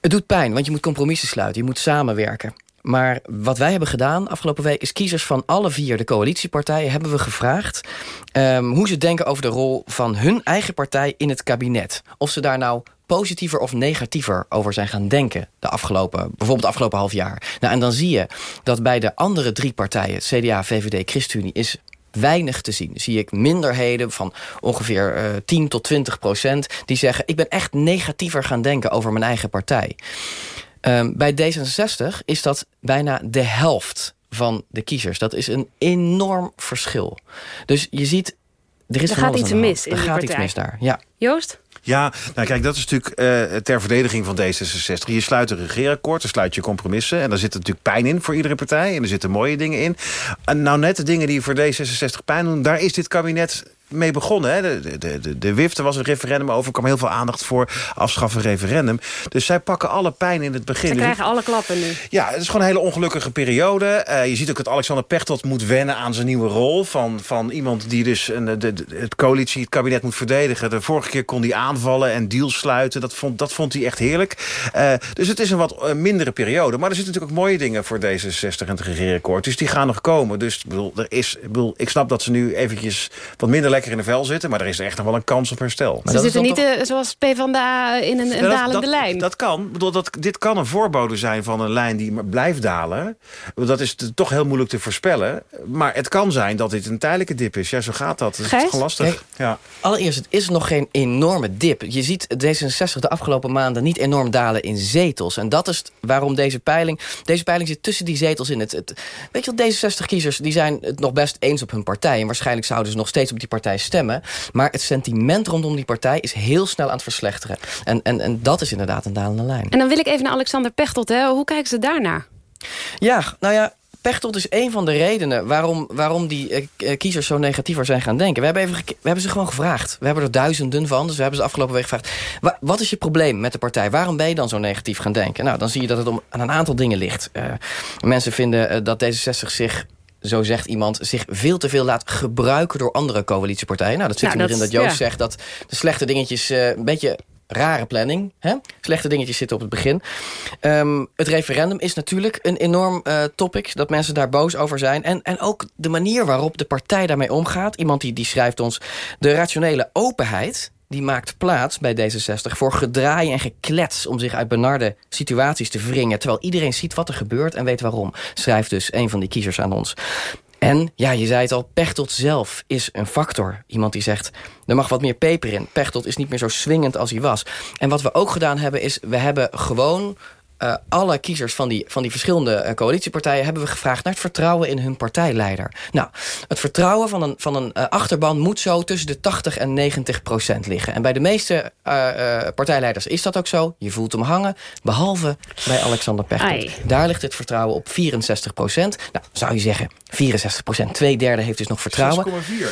S21: Het doet pijn, want je moet compromissen sluiten. Je moet samenwerken. Maar wat wij hebben gedaan afgelopen week... is kiezers van alle vier de coalitiepartijen hebben we gevraagd... Um, hoe ze denken over de rol van hun eigen partij in het kabinet. Of ze daar nou positiever of negatiever over zijn gaan denken... De afgelopen, bijvoorbeeld de afgelopen half jaar. Nou, en dan zie je dat bij de andere drie partijen... CDA, VVD, ChristenUnie... is weinig te zien. Zie ik minderheden van ongeveer uh, 10 tot 20 procent... die zeggen, ik ben echt negatiever gaan denken over mijn eigen partij. Um, bij D66 is dat bijna de helft van de kiezers. Dat is een enorm verschil. Dus je ziet, er is
S2: er gaat iets mis.
S21: Er gaat iets mis daar, ja.
S2: Joost?
S14: Ja, nou kijk, dat is natuurlijk uh, ter verdediging van D66. Je sluit een regeerakkoord, dan sluit je compromissen. En daar zit natuurlijk pijn in voor iedere partij. En er zitten mooie dingen in. En nou net de dingen die voor D66 pijn doen... daar is dit kabinet mee begonnen. Hè. De, de, de, de WIF, er was een referendum over, er kwam heel veel aandacht voor. Afschaffen referendum. Dus zij pakken alle pijn in het begin.
S2: Ze krijgen alle klappen nu.
S14: Ja, het is gewoon een hele ongelukkige periode. Uh, je ziet ook dat Alexander Pechtold moet wennen aan zijn nieuwe rol. Van, van iemand die dus een, de, de, het coalitie, het kabinet moet verdedigen. De vorige keer kon hij aanvallen en deals sluiten. Dat vond, dat vond hij echt heerlijk. Uh, dus het is een wat uh, mindere periode. Maar er zitten natuurlijk ook mooie dingen voor D66 en het regeerakkoord. Dus die gaan nog komen. Dus bedoel, er is, bedoel, ik snap dat ze nu eventjes wat minder lekker in de vel zitten. Maar er is echt nog wel een kans op herstel.
S2: Maar Ze zitten niet toch... uh, zoals PvdA in een, een ja, dalende
S14: dat,
S2: lijn.
S14: Dat kan. Bedoel, dat, dit kan een voorbode zijn van een lijn die blijft dalen. Dat is toch heel moeilijk te voorspellen. Maar het kan zijn dat dit een tijdelijke dip is. Ja, zo gaat dat. Dat is gewoon lastig. Kijk, ja.
S21: Allereerst, het is nog geen enorme dip. Je ziet D66 de afgelopen maanden niet enorm dalen in zetels. En dat is waarom deze peiling... Deze peiling zit tussen die zetels in. Het, het, weet je wel, D66-kiezers die zijn het nog best eens op hun partij. En waarschijnlijk zouden ze nog steeds op die partij stemmen. Maar het sentiment rondom die partij is heel snel aan het verslechteren. En, en, en dat is inderdaad een dalende lijn.
S2: En dan wil ik even naar Alexander Pechtold. Hè. Hoe kijken ze daarnaar?
S21: Ja, nou ja, Pechtold is een van de redenen waarom, waarom die uh, kiezers zo negatiever zijn gaan denken. We hebben, even we hebben ze gewoon gevraagd. We hebben er duizenden van, dus we hebben ze afgelopen week gevraagd. Wa wat is je probleem met de partij? Waarom ben je dan zo negatief gaan denken? Nou, dan zie je dat het om aan een aantal dingen ligt. Uh, mensen vinden uh, dat D66 zich zo zegt iemand, zich veel te veel laat gebruiken door andere coalitiepartijen. Nou, dat zit nou, erin dat Joost ja. zegt dat de slechte dingetjes uh, een beetje rare planning. Hè? Slechte dingetjes zitten op het begin. Um, het referendum is natuurlijk een enorm uh, topic... dat mensen daar boos over zijn. En, en ook de manier waarop de partij daarmee omgaat. Iemand die, die schrijft ons... de rationele openheid die maakt plaats bij D66 voor gedraai en geklets... om zich uit benarde situaties te wringen... terwijl iedereen ziet wat er gebeurt en weet waarom. Schrijft dus een van die kiezers aan ons. En, ja, je zei het al, Pechtold zelf is een factor. Iemand die zegt, er mag wat meer peper in. Pechtold is niet meer zo swingend als hij was. En wat we ook gedaan hebben, is we hebben gewoon uh, alle kiezers van die, van die verschillende uh, coalitiepartijen... hebben we gevraagd naar het vertrouwen in hun partijleider. Nou, het vertrouwen van een, van een uh, achterban moet zo tussen de 80 en 90 procent liggen. En bij de meeste partijleiders is dat ook zo. Je voelt hem hangen, behalve bij Alexander Pechtold. Daar ligt het vertrouwen op 64 procent. Nou, zou je zeggen, 64 procent, twee derde heeft dus nog vertrouwen.
S14: 6,4.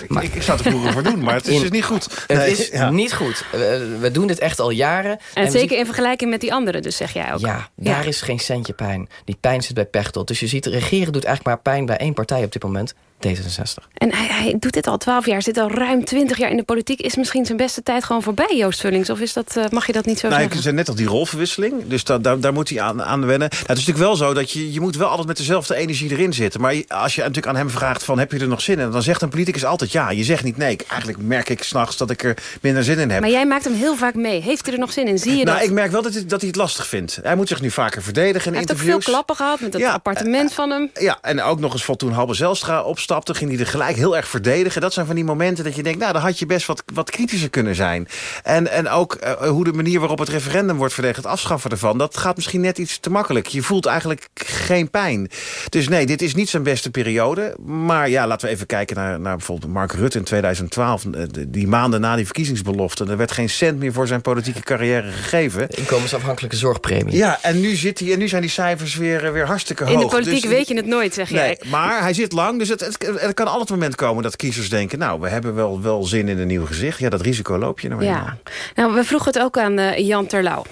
S14: Ik, ik, ik zou het er vroeger voor doen, maar het is in, dus niet goed.
S21: Het nee, is ja. niet goed. We, we, doen dit echt al jaren.
S2: En, en zeker zien... in vergelijking met die anderen, dus zeg jij ook.
S21: Ja, daar ja. is geen centje pijn. Die pijn zit bij Pechtold. Dus je ziet, regeren doet eigenlijk maar pijn bij één partij op dit moment. D66.
S2: En hij, hij, doet dit al twaalf jaar, zit al ruim twintig jaar in de politiek. Is misschien zijn beste tijd gewoon voorbij, Joost Vullings? Of is dat, uh, mag je dat niet zo
S14: nou,
S2: zeggen?
S14: Ik zei net al die rolverwisseling, dus da, daar, daar moet hij aan, aan wennen. Nou, het is natuurlijk wel zo dat je, je moet wel altijd met dezelfde energie erin zitten. Maar als je natuurlijk aan hem vraagt van heb je er nog zin in? Dan zegt een politicus altijd ja. Je zegt niet nee. Eigenlijk merk ik s'nachts dat ik er minder zin in heb.
S2: Maar jij maakt hem heel vaak mee. Heeft hij er nog zin in? Zie je
S14: nou,
S2: dat?
S14: ik merk wel dat hij, dat hij het lastig vindt. Hij moet zich nu vaker verdedigen in
S2: hij
S14: interviews.
S2: Hij heeft ook veel klappen gehad met het ja, appartement uh, van hem.
S14: Ja, en ook nog eens van toen Halbe Zelstra opstapte, ging hij er gelijk heel erg verdedigen. Dat zijn van die momenten dat je denkt, nou, dan had je best wat, wat kritischer kunnen zijn. En, en ook uh, hoe de manier waarop het referendum wordt verdedigd, het afschaffen ervan, dat gaat misschien net iets te makkelijk. Je voelt eigenlijk geen pijn. Dus nee, dit is niet zijn beste periode. Maar ja, laten we even kijken naar, naar bijvoorbeeld Mark Rutte in 2012. Die maanden na die verkiezingsbelofte. Er werd geen cent meer voor zijn politieke carrière gegeven.
S21: De inkomensafhankelijke zorgpremie.
S14: Ja, en nu, zit hij, en nu zijn die cijfers weer, weer hartstikke hoog.
S2: In de politiek dus, weet je het nooit, zeg
S14: nee,
S2: jij.
S14: Maar hij zit lang, dus het, het, het kan altijd een moment komen dat kiezers denken... nou, we hebben wel, wel zin in een nieuw gezicht. Ja, dat risico loop je nou
S2: ja. Nou, we vroegen het ook aan uh, Jan Terlouw.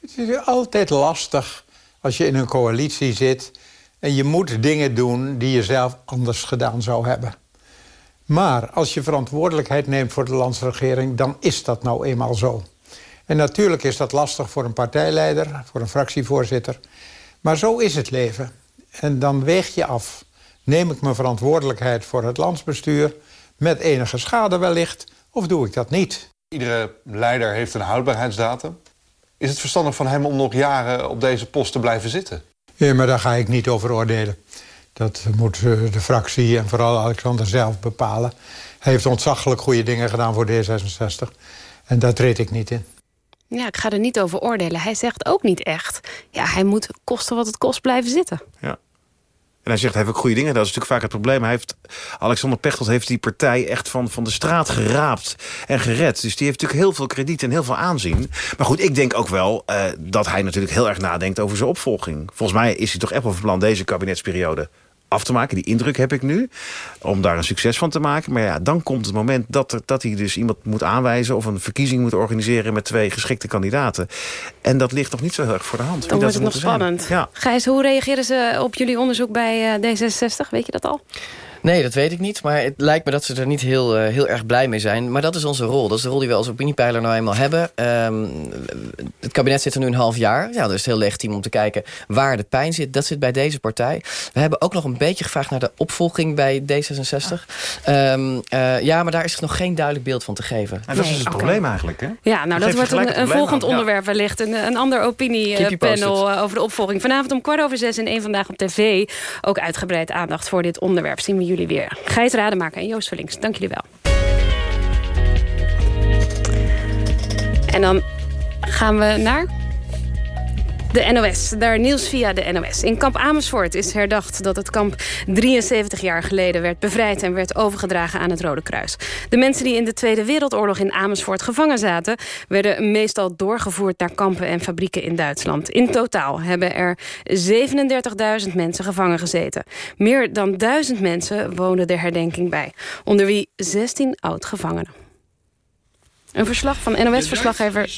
S22: Het is altijd lastig als je in een coalitie zit... en je moet dingen doen die je zelf anders gedaan zou hebben. Maar als je verantwoordelijkheid neemt voor de landsregering... dan is dat nou eenmaal zo. En natuurlijk is dat lastig voor een partijleider, voor een fractievoorzitter... Maar zo is het leven. En dan weeg je af. Neem ik mijn verantwoordelijkheid voor het landsbestuur... met enige schade wellicht, of doe ik dat niet?
S23: Iedere leider heeft een houdbaarheidsdatum. Is het verstandig van hem om nog jaren op deze post te blijven zitten?
S22: Ja, maar daar ga ik niet over oordelen. Dat moet eh, de fractie en vooral Alexander zelf bepalen. Hij heeft ontzaglijk goede dingen gedaan voor D66. En daar treed ik niet in.
S2: Ja, ik ga er niet over oordelen. Hij zegt ook niet echt. Ja, hij moet kosten wat het kost blijven zitten.
S14: Ja. En hij zegt, hij heeft ook goede dingen. Dat is natuurlijk vaak het probleem. Hij heeft, Alexander Pechtold heeft die partij echt van, van de straat geraapt en gered. Dus die heeft natuurlijk heel veel krediet en heel veel aanzien. Maar goed, ik denk ook wel uh, dat hij natuurlijk heel erg nadenkt over zijn opvolging. Volgens mij is hij toch echt wel van plan deze kabinetsperiode af te maken. Die indruk heb ik nu. Om daar een succes van te maken. Maar ja, dan komt het moment dat, er, dat hij dus iemand moet aanwijzen... of een verkiezing moet organiseren met twee geschikte kandidaten. En dat ligt nog niet zo heel erg voor de hand.
S2: Dan wordt het nog spannend. Ja. Gijs, hoe reageren ze op jullie onderzoek bij eh, D66? Weet je dat al?
S21: Nee, dat weet ik niet. Maar het lijkt me dat ze er niet heel, uh, heel erg blij mee zijn. Maar dat is onze rol. Dat is de rol die we als opiniepeiler nou eenmaal hebben. Um, het kabinet zit er nu een half jaar. Ja, dat is heel legitiem om te kijken waar de pijn zit. Dat zit bij deze partij. We hebben ook nog een beetje gevraagd naar de opvolging bij D66. Um, uh, ja, maar daar is nog geen duidelijk beeld van te geven.
S14: En dat is het probleem eigenlijk, hè?
S2: Ja, nou, dat wordt een, een volgend aan. onderwerp wellicht. Een, een ander opiniepanel uh, over de opvolging. Vanavond om kwart over zes in één Vandaag op tv. Ook uitgebreid aandacht voor dit onderwerp. Zien we jullie weer. Gijs Rademaker en Joost Verlinks, dank jullie wel. En dan gaan we naar de NOS, daar nieuws via de NOS. In kamp Amersfoort is herdacht dat het kamp 73 jaar geleden werd bevrijd... en werd overgedragen aan het Rode Kruis. De mensen die in de Tweede Wereldoorlog in Amersfoort gevangen zaten... werden meestal doorgevoerd naar kampen en fabrieken in Duitsland. In totaal hebben er 37.000 mensen gevangen gezeten. Meer dan 1000 mensen woonden de herdenking bij. Onder wie 16 oud-gevangenen. Een verslag van NOS-verslaggever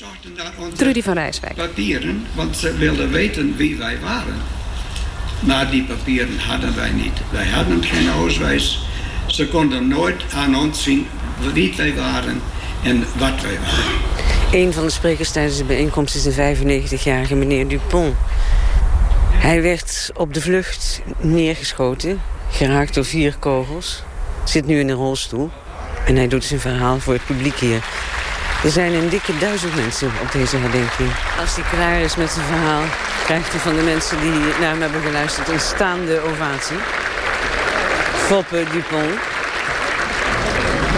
S2: Trudy van Rijswijk.
S24: Papieren, want ze wilden weten wie wij waren. Maar die papieren hadden wij niet. Wij hadden geen auswijs. Ze konden nooit aan ons zien wie wij waren en wat wij waren.
S25: Een van de sprekers tijdens de bijeenkomst is de 95-jarige meneer Dupont. Hij werd op de vlucht neergeschoten, geraakt door vier kogels. Zit nu in een rolstoel. En hij doet zijn verhaal voor het publiek hier. Er zijn een dikke duizend mensen op deze herdenking. Als hij klaar is met zijn verhaal, krijgt hij van de mensen die naar hem hebben geluisterd een staande ovatie. Foppe Dupont.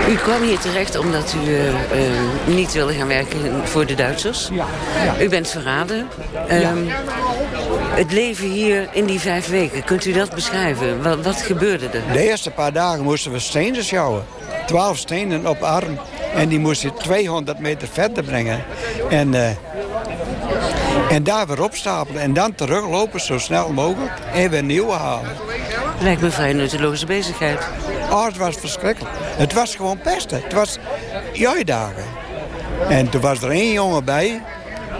S25: U kwam hier terecht omdat u uh, uh, niet wilde gaan werken voor de Duitsers. Ja. ja. U bent verraden. Um, ja. Het leven hier in die vijf weken, kunt u dat beschrijven? Wat, wat gebeurde er?
S24: De eerste paar dagen moesten we stenen sjouwen. Twaalf stenen op arm. En die moest je 200 meter verder brengen. En, uh, en daar weer opstapelen. En dan teruglopen zo snel mogelijk. En weer nieuwe halen.
S25: Lijkt me een vrij nutteloze bezigheid.
S24: Oh, het was verschrikkelijk. Het was gewoon pesten. Het was juidagen. En toen was er één jongen bij.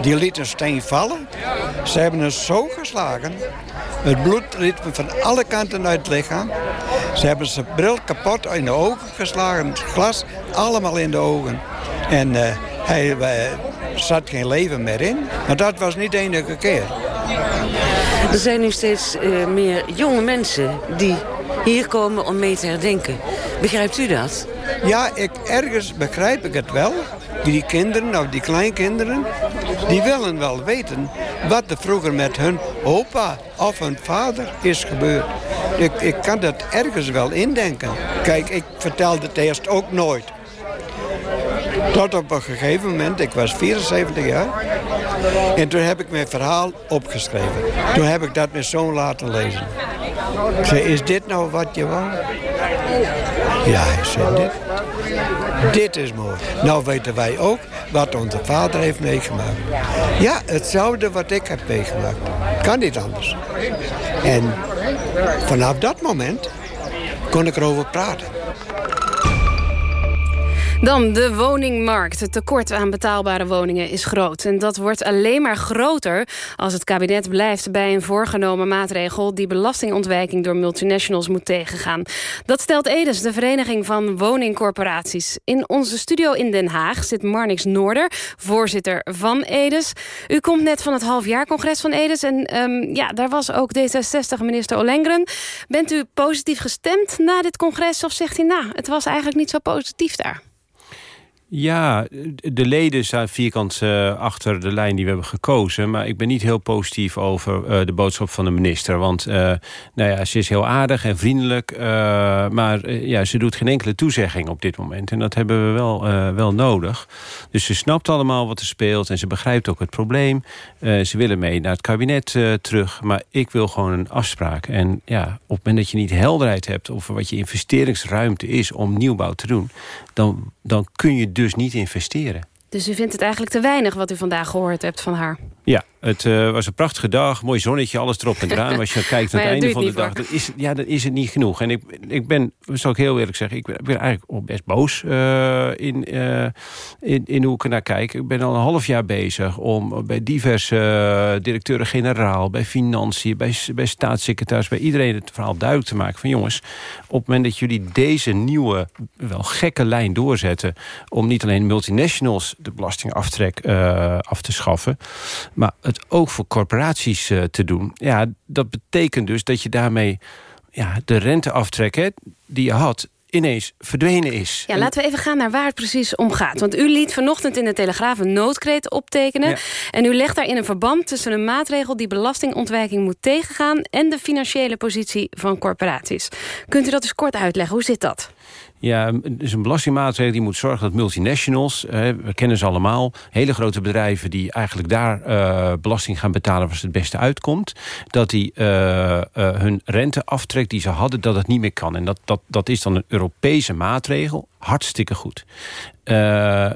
S24: Die liet een steen vallen. Ze hebben hem zo geslagen. Het bloed liet van alle kanten uit het lichaam. Ze hebben zijn bril kapot in de ogen geslagen. Het glas allemaal in de ogen. En uh, hij uh, zat geen leven meer in. Maar dat was niet de enige keer.
S25: Er zijn nu steeds uh, meer jonge mensen die hier komen om mee te herdenken. Begrijpt u dat?
S24: Ja, ik, ergens begrijp ik het wel. Die kinderen, of die kleinkinderen, die willen wel weten wat er vroeger met hun opa of hun vader is gebeurd. Ik, ik kan dat ergens wel indenken. Kijk, ik vertelde het eerst ook nooit. Tot op een gegeven moment, ik was 74 jaar. En toen heb ik mijn verhaal opgeschreven. Toen heb ik dat mijn zoon laten lezen. Ik zei, is dit nou wat je wou? Ja, hij dit, dit is mooi. Nou weten wij ook wat onze vader heeft meegemaakt. Ja, hetzelfde wat ik heb meegemaakt. Kan niet anders. En vanaf dat moment kon ik erover praten.
S2: Dan de woningmarkt. Het tekort aan betaalbare woningen is groot. En dat wordt alleen maar groter als het kabinet blijft bij een voorgenomen maatregel... die belastingontwijking door multinationals moet tegengaan. Dat stelt Edes, de Vereniging van Woningcorporaties. In onze studio in Den Haag zit Marnix Noorder, voorzitter van Edes. U komt net van het halfjaarcongres van Edes. En um, ja, daar was ook D66-minister Olengren. Bent u positief gestemd na dit congres? Of zegt hij, nou, het was eigenlijk niet zo positief daar?
S26: Ja, de leden staan vierkant uh, achter de lijn die we hebben gekozen. Maar ik ben niet heel positief over uh, de boodschap van de minister. Want uh, nou ja, ze is heel aardig en vriendelijk. maar ja, ze doet geen enkele toezegging op dit moment. En dat hebben we wel, wel nodig. Dus ze snapt allemaal wat er speelt. En ze begrijpt ook het probleem. ze willen mee naar het kabinet terug. Maar ik wil gewoon een afspraak. En ja, op het moment dat je niet helderheid hebt... over wat je investeringsruimte is om nieuwbouw te doen... dan, dan kun je dus niet investeren.
S2: Dus u vindt het eigenlijk te weinig wat u vandaag gehoord hebt van haar?
S26: Ja, het uh, was een prachtige dag, mooi zonnetje, alles erop en eraan. Als je kijkt aan het einde van de dag, dan is, ja, dan is het niet genoeg. En ik, ik ben, zal ik heel eerlijk zeggen, ik ben, ik ben eigenlijk best boos uh, in, uh, in, in hoe ik er naar kijk. Ik ben al een half jaar bezig om bij diverse directeuren-generaal, bij financiën, bij, bij staatssecretaris, bij iedereen het verhaal duidelijk te maken van jongens, op het moment dat jullie deze nieuwe, wel gekke lijn doorzetten om niet alleen multinationals de belastingaftrek af te schaffen, maar het ook voor corporaties uh, te doen. Ja, dat betekent dus dat je daarmee ja, de renteaftrek die je had ineens verdwenen is.
S2: Ja, laten we even gaan naar waar het precies om gaat. Want u liet vanochtend in de Telegraaf een noodkreet optekenen. En u legt daarin een verband tussen een maatregel... die belastingontwijking moet tegengaan... en de financiële positie van corporaties. Kunt u dat eens kort uitleggen? Hoe zit dat?
S26: Ja, dus een belastingmaatregel die moet zorgen dat multinationals, we kennen ze allemaal, hele grote bedrijven die eigenlijk daar uh, belasting gaan betalen als het beste uitkomt, dat die uh, uh, hun renteaftrek die ze hadden, dat het niet meer kan. En dat, dat, dat is dan een Europese maatregel, hartstikke goed. Uh,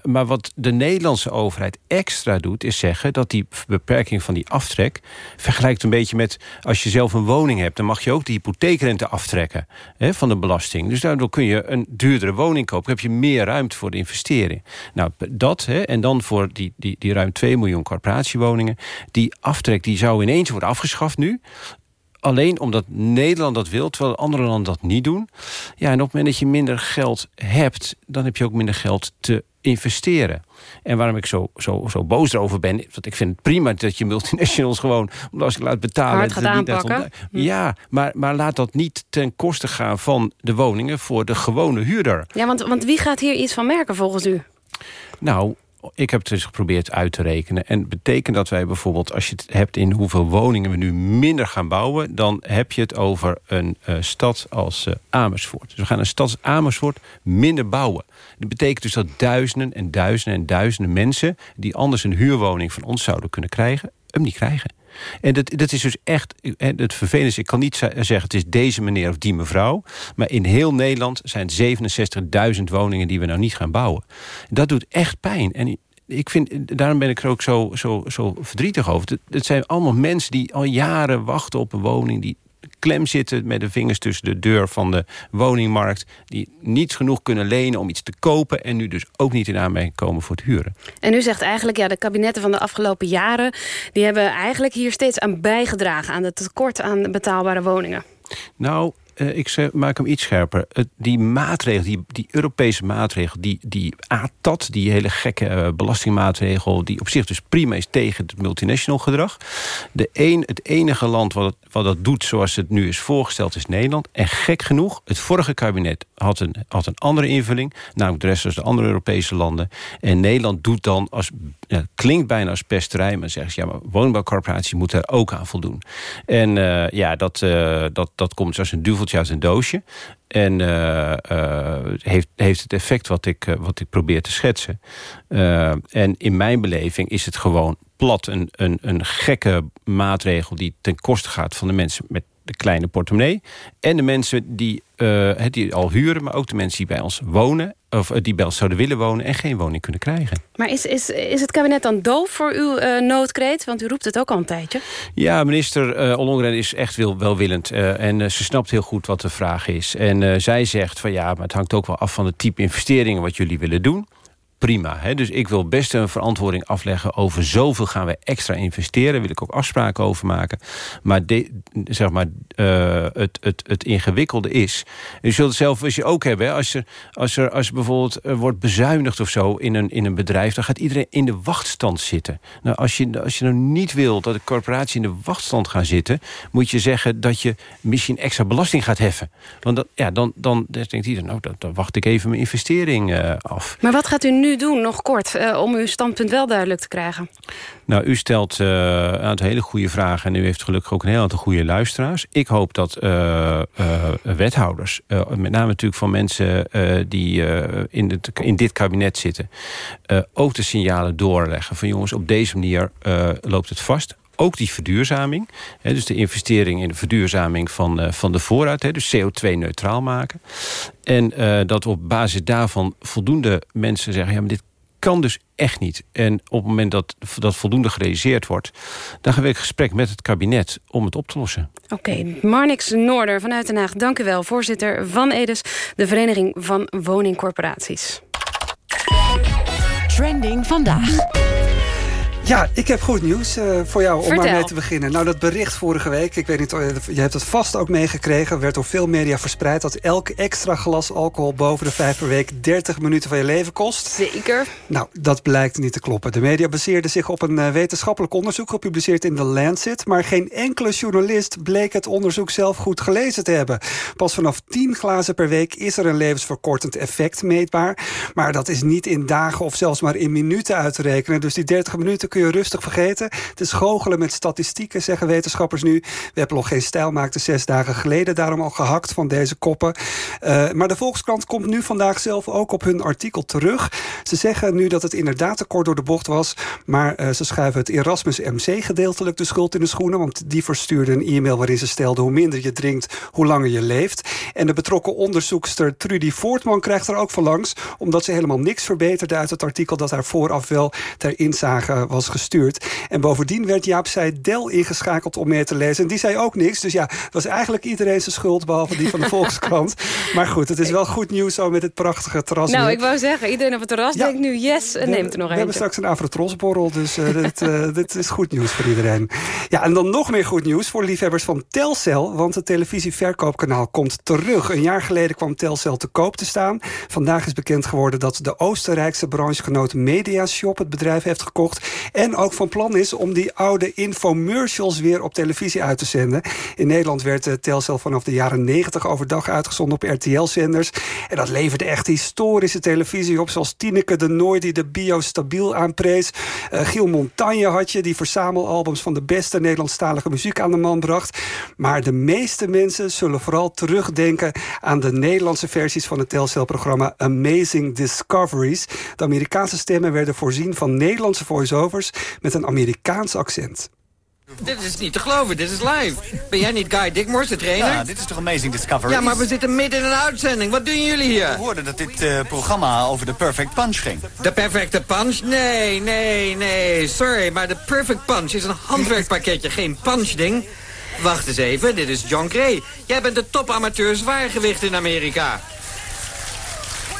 S26: maar wat de Nederlandse overheid extra doet... is zeggen dat die beperking van die aftrek... vergelijkt een beetje met als je zelf een woning hebt... dan mag je ook de hypotheekrente aftrekken hè, van de belasting. Dus daardoor kun je een duurdere woning kopen. heb je meer ruimte voor de investering. Nou, dat hè, en dan voor die, die, die ruim 2 miljoen corporatiewoningen... die aftrek die zou ineens worden afgeschaft nu alleen omdat Nederland dat wil, terwijl andere landen dat niet doen. Ja, en op het moment dat je minder geld hebt, dan heb je ook minder geld te investeren. En waarom ik zo, zo, zo boos erover ben... want ik vind het prima dat je multinationals gewoon... als ik laat betalen...
S2: Hard gaat aanpakken.
S26: Hm. Ja, maar, maar laat dat niet ten koste gaan van de woningen... voor de gewone huurder.
S2: Ja, want, want wie gaat hier iets van merken volgens u?
S26: Nou, ik heb het dus geprobeerd uit te rekenen. En betekent dat wij bijvoorbeeld, als je het hebt in hoeveel woningen we nu minder gaan bouwen, dan heb je het over een uh, stad als uh, Amersfoort. Dus we gaan een stad als Amersfoort minder bouwen. Dat betekent dus dat duizenden en duizenden en duizenden mensen die anders een huurwoning van ons zouden kunnen krijgen, hem niet krijgen. En dat, is dus echt, het vervelende is, ik kan niet zeggen het is deze meneer of die mevrouw. Maar in heel Nederland zijn 67.000 woningen die we nou niet gaan bouwen. Dat doet echt pijn. En ik vind, daarom ben ik er ook zo, zo, zo verdrietig over. Het zijn allemaal mensen die al jaren wachten op een woning... die klem zitten met de vingers tussen de deur van de woningmarkt... die niet genoeg kunnen lenen om iets te kopen... en nu dus ook niet in aanmerking komen voor het huren.
S2: En u zegt eigenlijk, ja, de kabinetten van de afgelopen jaren... die hebben eigenlijk hier steeds aan bijgedragen... aan het tekort aan betaalbare woningen.
S26: Nou, uh, ik maak hem iets scherper. Uh, die maatregel, die, die Europese maatregel, die, die ATAT, die hele gekke uh, belastingmaatregel... die op zich dus prima is tegen het multinational gedrag. De een, het enige land wat, wat dat doet zoals het nu is voorgesteld is Nederland. En gek genoeg, het vorige kabinet had een, had een andere invulling... namelijk de rest als de andere Europese landen. En Nederland doet dan, als, klinkt bijna als pesterij... maar zegt ja, maar woningbouwcorporatie moet daar ook aan voldoen. En ja, dat, dat, dat komt zoals een duvel duveltje uit een doosje. En uh, uh, heeft, heeft het effect wat ik, uh, wat ik probeer te schetsen. en in mijn beleving is het gewoon plat een, een, een gekke maatregel... die ten koste gaat van de mensen met de kleine portemonnee... en de mensen die, uh, die al huren, maar ook de mensen die bij ons wonen... of die bij ons zouden willen wonen en geen woning kunnen krijgen.
S2: Maar is, is, is het kabinet dan doof voor uw uh, noodkreet? Want u roept het ook al een tijdje.
S26: Ja, minister uh, Ollongren is echt wel, welwillend. en ze snapt heel goed wat de vraag is. En zij zegt van ja, maar het hangt ook wel af van het type investeringen... wat jullie willen doen prima. Hè? Dus ik wil best een verantwoording afleggen over zoveel gaan we extra investeren. Wil ik ook afspraken over maken. Maar, zeg maar uh, het, het, het ingewikkelde is... je zult het zelf als je ook hebben. Hè? Als, er, als, er, als er bijvoorbeeld uh, wordt bezuinigd of zo in een, in een bedrijf... dan gaat iedereen in de wachtstand zitten. Nou, als, je, als je nou niet wil dat de corporatie in de wachtstand gaat zitten... moet je zeggen dat je misschien extra belasting gaat heffen. Want ja, dan, dan, dan denkt iedereen, nou, dan, dan wacht ik even mijn investering uh, af.
S2: Maar wat gaat u nu doen, nog kort, uh, om uw standpunt wel duidelijk te krijgen?
S26: Nou, u stelt uh, een hele goede vragen... en u heeft gelukkig ook een heel aantal goede luisteraars. Ik hoop dat uh, wethouders, met name natuurlijk van mensen... die in, in dit kabinet zitten... ook de signalen doorleggen van jongens, op deze manier loopt het vast ook die verduurzaming. Hè, dus de investering in de verduurzaming van, uh, van de voorraad. Hè, dus CO2-neutraal maken. En uh, dat op basis daarvan voldoende mensen zeggen... ja, maar dit kan dus echt niet. En op het moment dat dat voldoende gerealiseerd wordt... dan gaan we in gesprek met het kabinet om het op te lossen.
S2: Oké, okay. Marnix Noorder vanuit Den Haag, dank u wel. Voorzitter van EDES, de Vereniging van Woningcorporaties.
S27: Trending vandaag.
S20: Ja, ik heb goed nieuws uh, voor jou om maar mee te beginnen. Nou, dat bericht vorige week, ik weet niet, je hebt het vast ook meegekregen... werd door veel media verspreid dat elk extra glas alcohol boven de vijf per week... 30 minuten van je leven kost.
S2: Zeker.
S20: Nou, dat blijkt niet te kloppen. De media baseerden zich op een uh, wetenschappelijk onderzoek... gepubliceerd in The Lancet. Maar geen enkele journalist bleek het onderzoek zelf goed gelezen te hebben. Pas vanaf 10 glazen per week is er een levensverkortend effect meetbaar. Maar dat is niet in dagen of zelfs maar in minuten uit te rekenen. Dus die 30 minuten kun je rustig vergeten. Het is goochelen met statistieken, zeggen wetenschappers nu. We hebben nog geen stijl, maakte zes dagen geleden daarom al gehakt van deze koppen. Uh, maar de Volkskrant komt nu vandaag zelf ook op hun artikel terug. Ze zeggen nu dat het inderdaad te kort door de bocht was. Maar uh, ze schuiven het Erasmus MC gedeeltelijk de schuld in de schoenen. Want die verstuurde een e-mail waarin ze stelde... hoe minder je drinkt, hoe langer je leeft. En de betrokken onderzoekster Trudy Voortman krijgt er ook van langs... omdat ze helemaal niks verbeterde uit het artikel... dat haar vooraf wel ter inzage was gestuurd. En bovendien werd Jaap Seidel ingeschakeld om meer te lezen. En die zei ook niks. Dus ja, dat was eigenlijk iedereen zijn schuld... behalve die van de Volkskrant. maar goed, het is wel goed nieuws zo met het prachtige terras.
S2: Nou, ik wou zeggen, iedereen op het terras ja, denkt nu yes en neemt er nog een.
S20: We hebben straks een Afrotrosborrel, dus uh, dit, uh, dit is goed nieuws voor iedereen. Ja, en dan nog meer goed nieuws voor liefhebbers van Telcel... want het televisieverkoopkanaal komt terug. Een jaar geleden kwam Telcel te koop te staan. Vandaag is bekend geworden dat de Oostenrijkse branchegenoot Mediashop... het bedrijf heeft gekocht en ook van plan is om die oude infomercials weer op televisie uit te zenden. In Nederland werd Telcel vanaf de jaren 90 overdag uitgezonden op RTL-zenders. En dat leverde echt historische televisie op, zoals Tineke de Nooi die de bio stabiel aanprees. Uh, Giel Montagne had je, die verzamelalbums van de beste Nederlandstalige muziek aan de man bracht. Maar de meeste mensen zullen vooral terugdenken aan de Nederlandse versies van het Telcel-programma Amazing Discoveries. De Amerikaanse stemmen werden voorzien van Nederlandse voice-overs met een Amerikaans accent.
S28: Dit is niet te geloven, dit is live. Ben jij niet Guy Dickmors, de trainer?
S29: Ja, dit is toch Amazing Discovery?
S28: Ja, maar we zitten midden in een uitzending. Wat doen jullie hier?
S29: We hoorden dat dit uh, programma over de Perfect Punch ging.
S28: De Perfecte Punch? Nee, nee, nee. Sorry, maar de Perfect Punch is een handwerkpakketje, geen punchding. Wacht eens even, dit is John Gray. Jij bent de topamateur zwaargewicht in Amerika.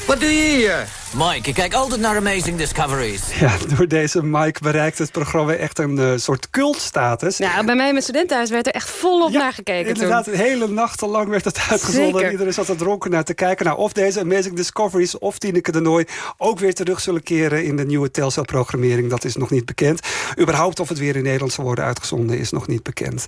S28: Wat doe je hier?
S29: Mike, ik kijk altijd naar Amazing Discoveries.
S20: Ja, door deze Mike bereikt het programma echt een uh, soort cultstatus.
S2: Nou, bij mij in mijn studentenhuis werd er echt volop ja, naar gekeken
S20: inderdaad,
S2: toen.
S20: hele nachten lang werd het uitgezonden.
S2: Zeker.
S20: Iedereen zat er dronken naar te kijken. Nou, of deze Amazing Discoveries of Tineke de Nooi... ook weer terug zullen keren in de nieuwe Telcel-programmering. Dat is nog niet bekend. Überhaupt of het weer in Nederland zal worden uitgezonden... is nog niet bekend.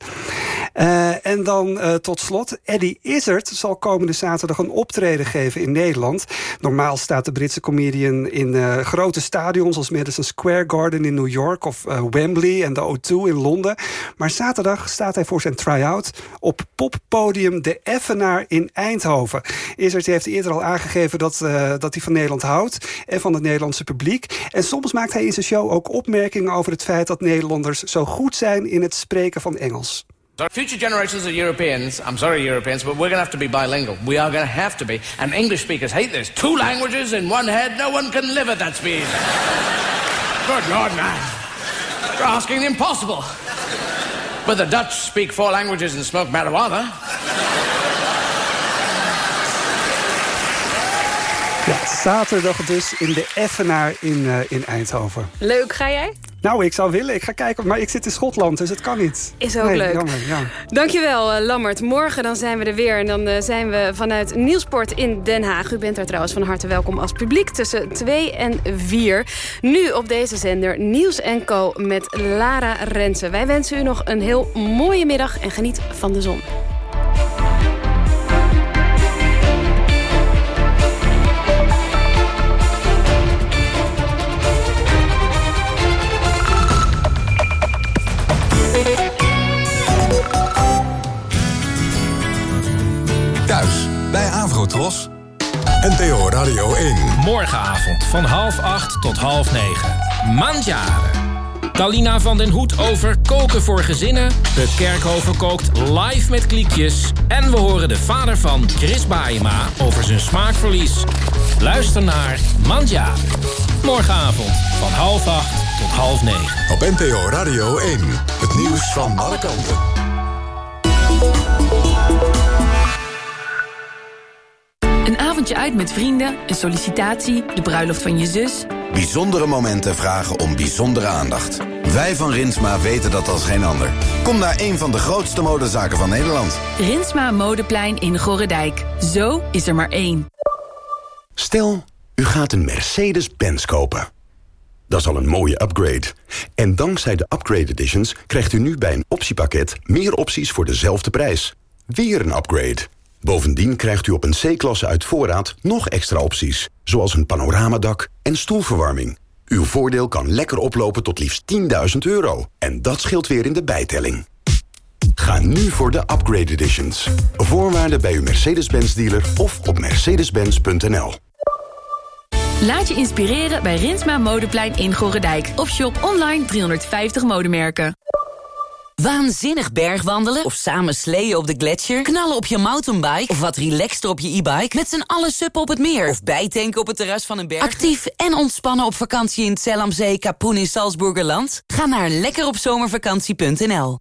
S20: Uh, en dan uh, tot slot, Eddie Izzard zal komende zaterdag een optreden geven in Nederland. Normaal staat de Britse in uh, grote stadions... als Madison Square Garden in New York of uh, Wembley en de O2 in Londen. Maar zaterdag staat hij voor zijn try-out op poppodium De Effenaar in Eindhoven. Izzard heeft eerder al aangegeven dat, uh, dat hij van Nederland houdt... en van het Nederlandse publiek. En soms maakt hij in zijn show ook opmerkingen over het feit... dat Nederlanders zo goed zijn in het spreken van Engels.
S27: Our future generations of Europeans, I'm sorry Europeans, but we're going to have to be bilingual. We are going to have to be. And English speakers hate this. Two languages in one head, no one can live at that speed. Good Lord, man. You're asking the impossible. But the Dutch speak four languages and smoke marijuana.
S20: Ja, zaterdag dus in de Effenaar in, uh, in Eindhoven.
S2: Leuk, ga jij?
S20: Nou, ik zou willen. Ik ga kijken, maar ik zit in Schotland, dus het kan niet.
S2: Is ook
S20: nee,
S2: leuk.
S20: Jammer, ja.
S2: Dankjewel, uh, Lammert. Morgen dan zijn we er weer. En dan uh, zijn we vanuit Nieuwsport in Den Haag. U bent daar trouwens van harte welkom als publiek tussen 2 en 4. Nu op deze zender Nieuws Co met Lara Rensen. Wij wensen u nog een heel mooie middag en geniet van de zon.
S1: Radio 1.
S30: Morgenavond van half acht tot half negen. Mandjaren. Talina van den Hoed over koken voor gezinnen. De Kerkhoven kookt live met kliekjes. En we horen de vader van Chris Baema over zijn smaakverlies. Luister naar Mandjaren. Morgenavond van half acht tot half negen.
S1: Op NTO Radio 1. Het nieuws van alle kanten.
S31: Een avondje uit met vrienden, een sollicitatie, de bruiloft van je zus.
S32: Bijzondere momenten vragen om bijzondere aandacht. Wij van Rinsma weten dat als geen ander. Kom naar een van de grootste modezaken van Nederland.
S31: Rinsma Modeplein in Gorredijk. Zo is er maar één.
S33: Stel, u gaat een Mercedes-Benz kopen. Dat is al een mooie upgrade. En dankzij de Upgrade Editions krijgt u nu bij een optiepakket... meer opties voor dezelfde prijs. Weer een upgrade. Bovendien krijgt u op een C-klasse uit voorraad nog extra opties. Zoals een panoramadak en stoelverwarming. Uw voordeel kan lekker oplopen tot liefst 10.000 euro. En dat scheelt weer in de bijtelling. Ga nu voor de Upgrade Editions. Voorwaarden bij uw Mercedes-Benz dealer of op mercedes-benz.nl.
S31: Laat je inspireren bij Rinsma Modeplein in Gorredijk. Of shop online 350 modemerken.
S34: Waanzinnig bergwandelen of samen sleeën op de gletsjer... knallen op je mountainbike of wat relaxter op je e-bike... met z'n allen suppen op het meer of bijtanken op het terras van een berg. Actief en ontspannen op vakantie in het Zellamzee, Kapoen in Salzburgerland? Ga naar lekkeropzomervakantie.nl.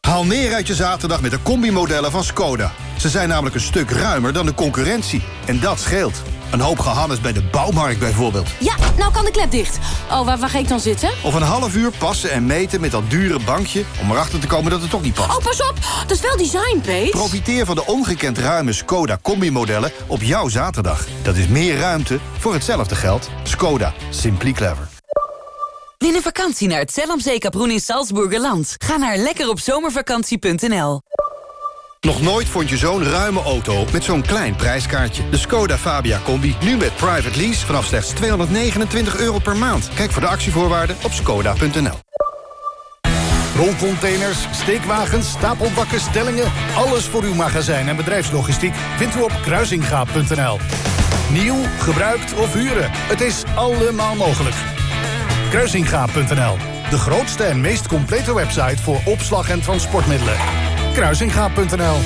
S35: Haal neer uit je zaterdag met de combimodellen van Skoda. Ze zijn namelijk een stuk ruimer dan de concurrentie. En dat scheelt. Een hoop gehannes bij de bouwmarkt bijvoorbeeld.
S34: Ja, nou kan de klep dicht. Oh, waar, waar ga ik dan zitten?
S35: Of een half uur passen en meten met dat dure bankje... om erachter te komen dat het toch niet past.
S34: Oh, pas op! Dat is wel design, Pete.
S35: Profiteer van de ongekend ruime Skoda combimodellen op jouw zaterdag. Dat is meer ruimte voor hetzelfde geld. Skoda. Simply clever.
S34: Win een vakantie naar het Zellamzee Kaproen in Salzburgerland. Ga naar lekkeropzomervakantie.nl.
S35: Nog nooit vond je zo'n ruime auto met zo'n klein prijskaartje. De Skoda Fabia Combi, nu met private lease vanaf slechts 229 euro per maand. Kijk voor de actievoorwaarden op skoda.nl.
S36: Rolcontainers, steekwagens, stapelbakken, stellingen... alles voor uw magazijn en bedrijfslogistiek vindt u op kruisingaap.nl. Nieuw, gebruikt of huren, het is allemaal mogelijk. Kruisingaap.nl, de grootste en meest complete website... voor opslag en transportmiddelen. Kruisingaap.nl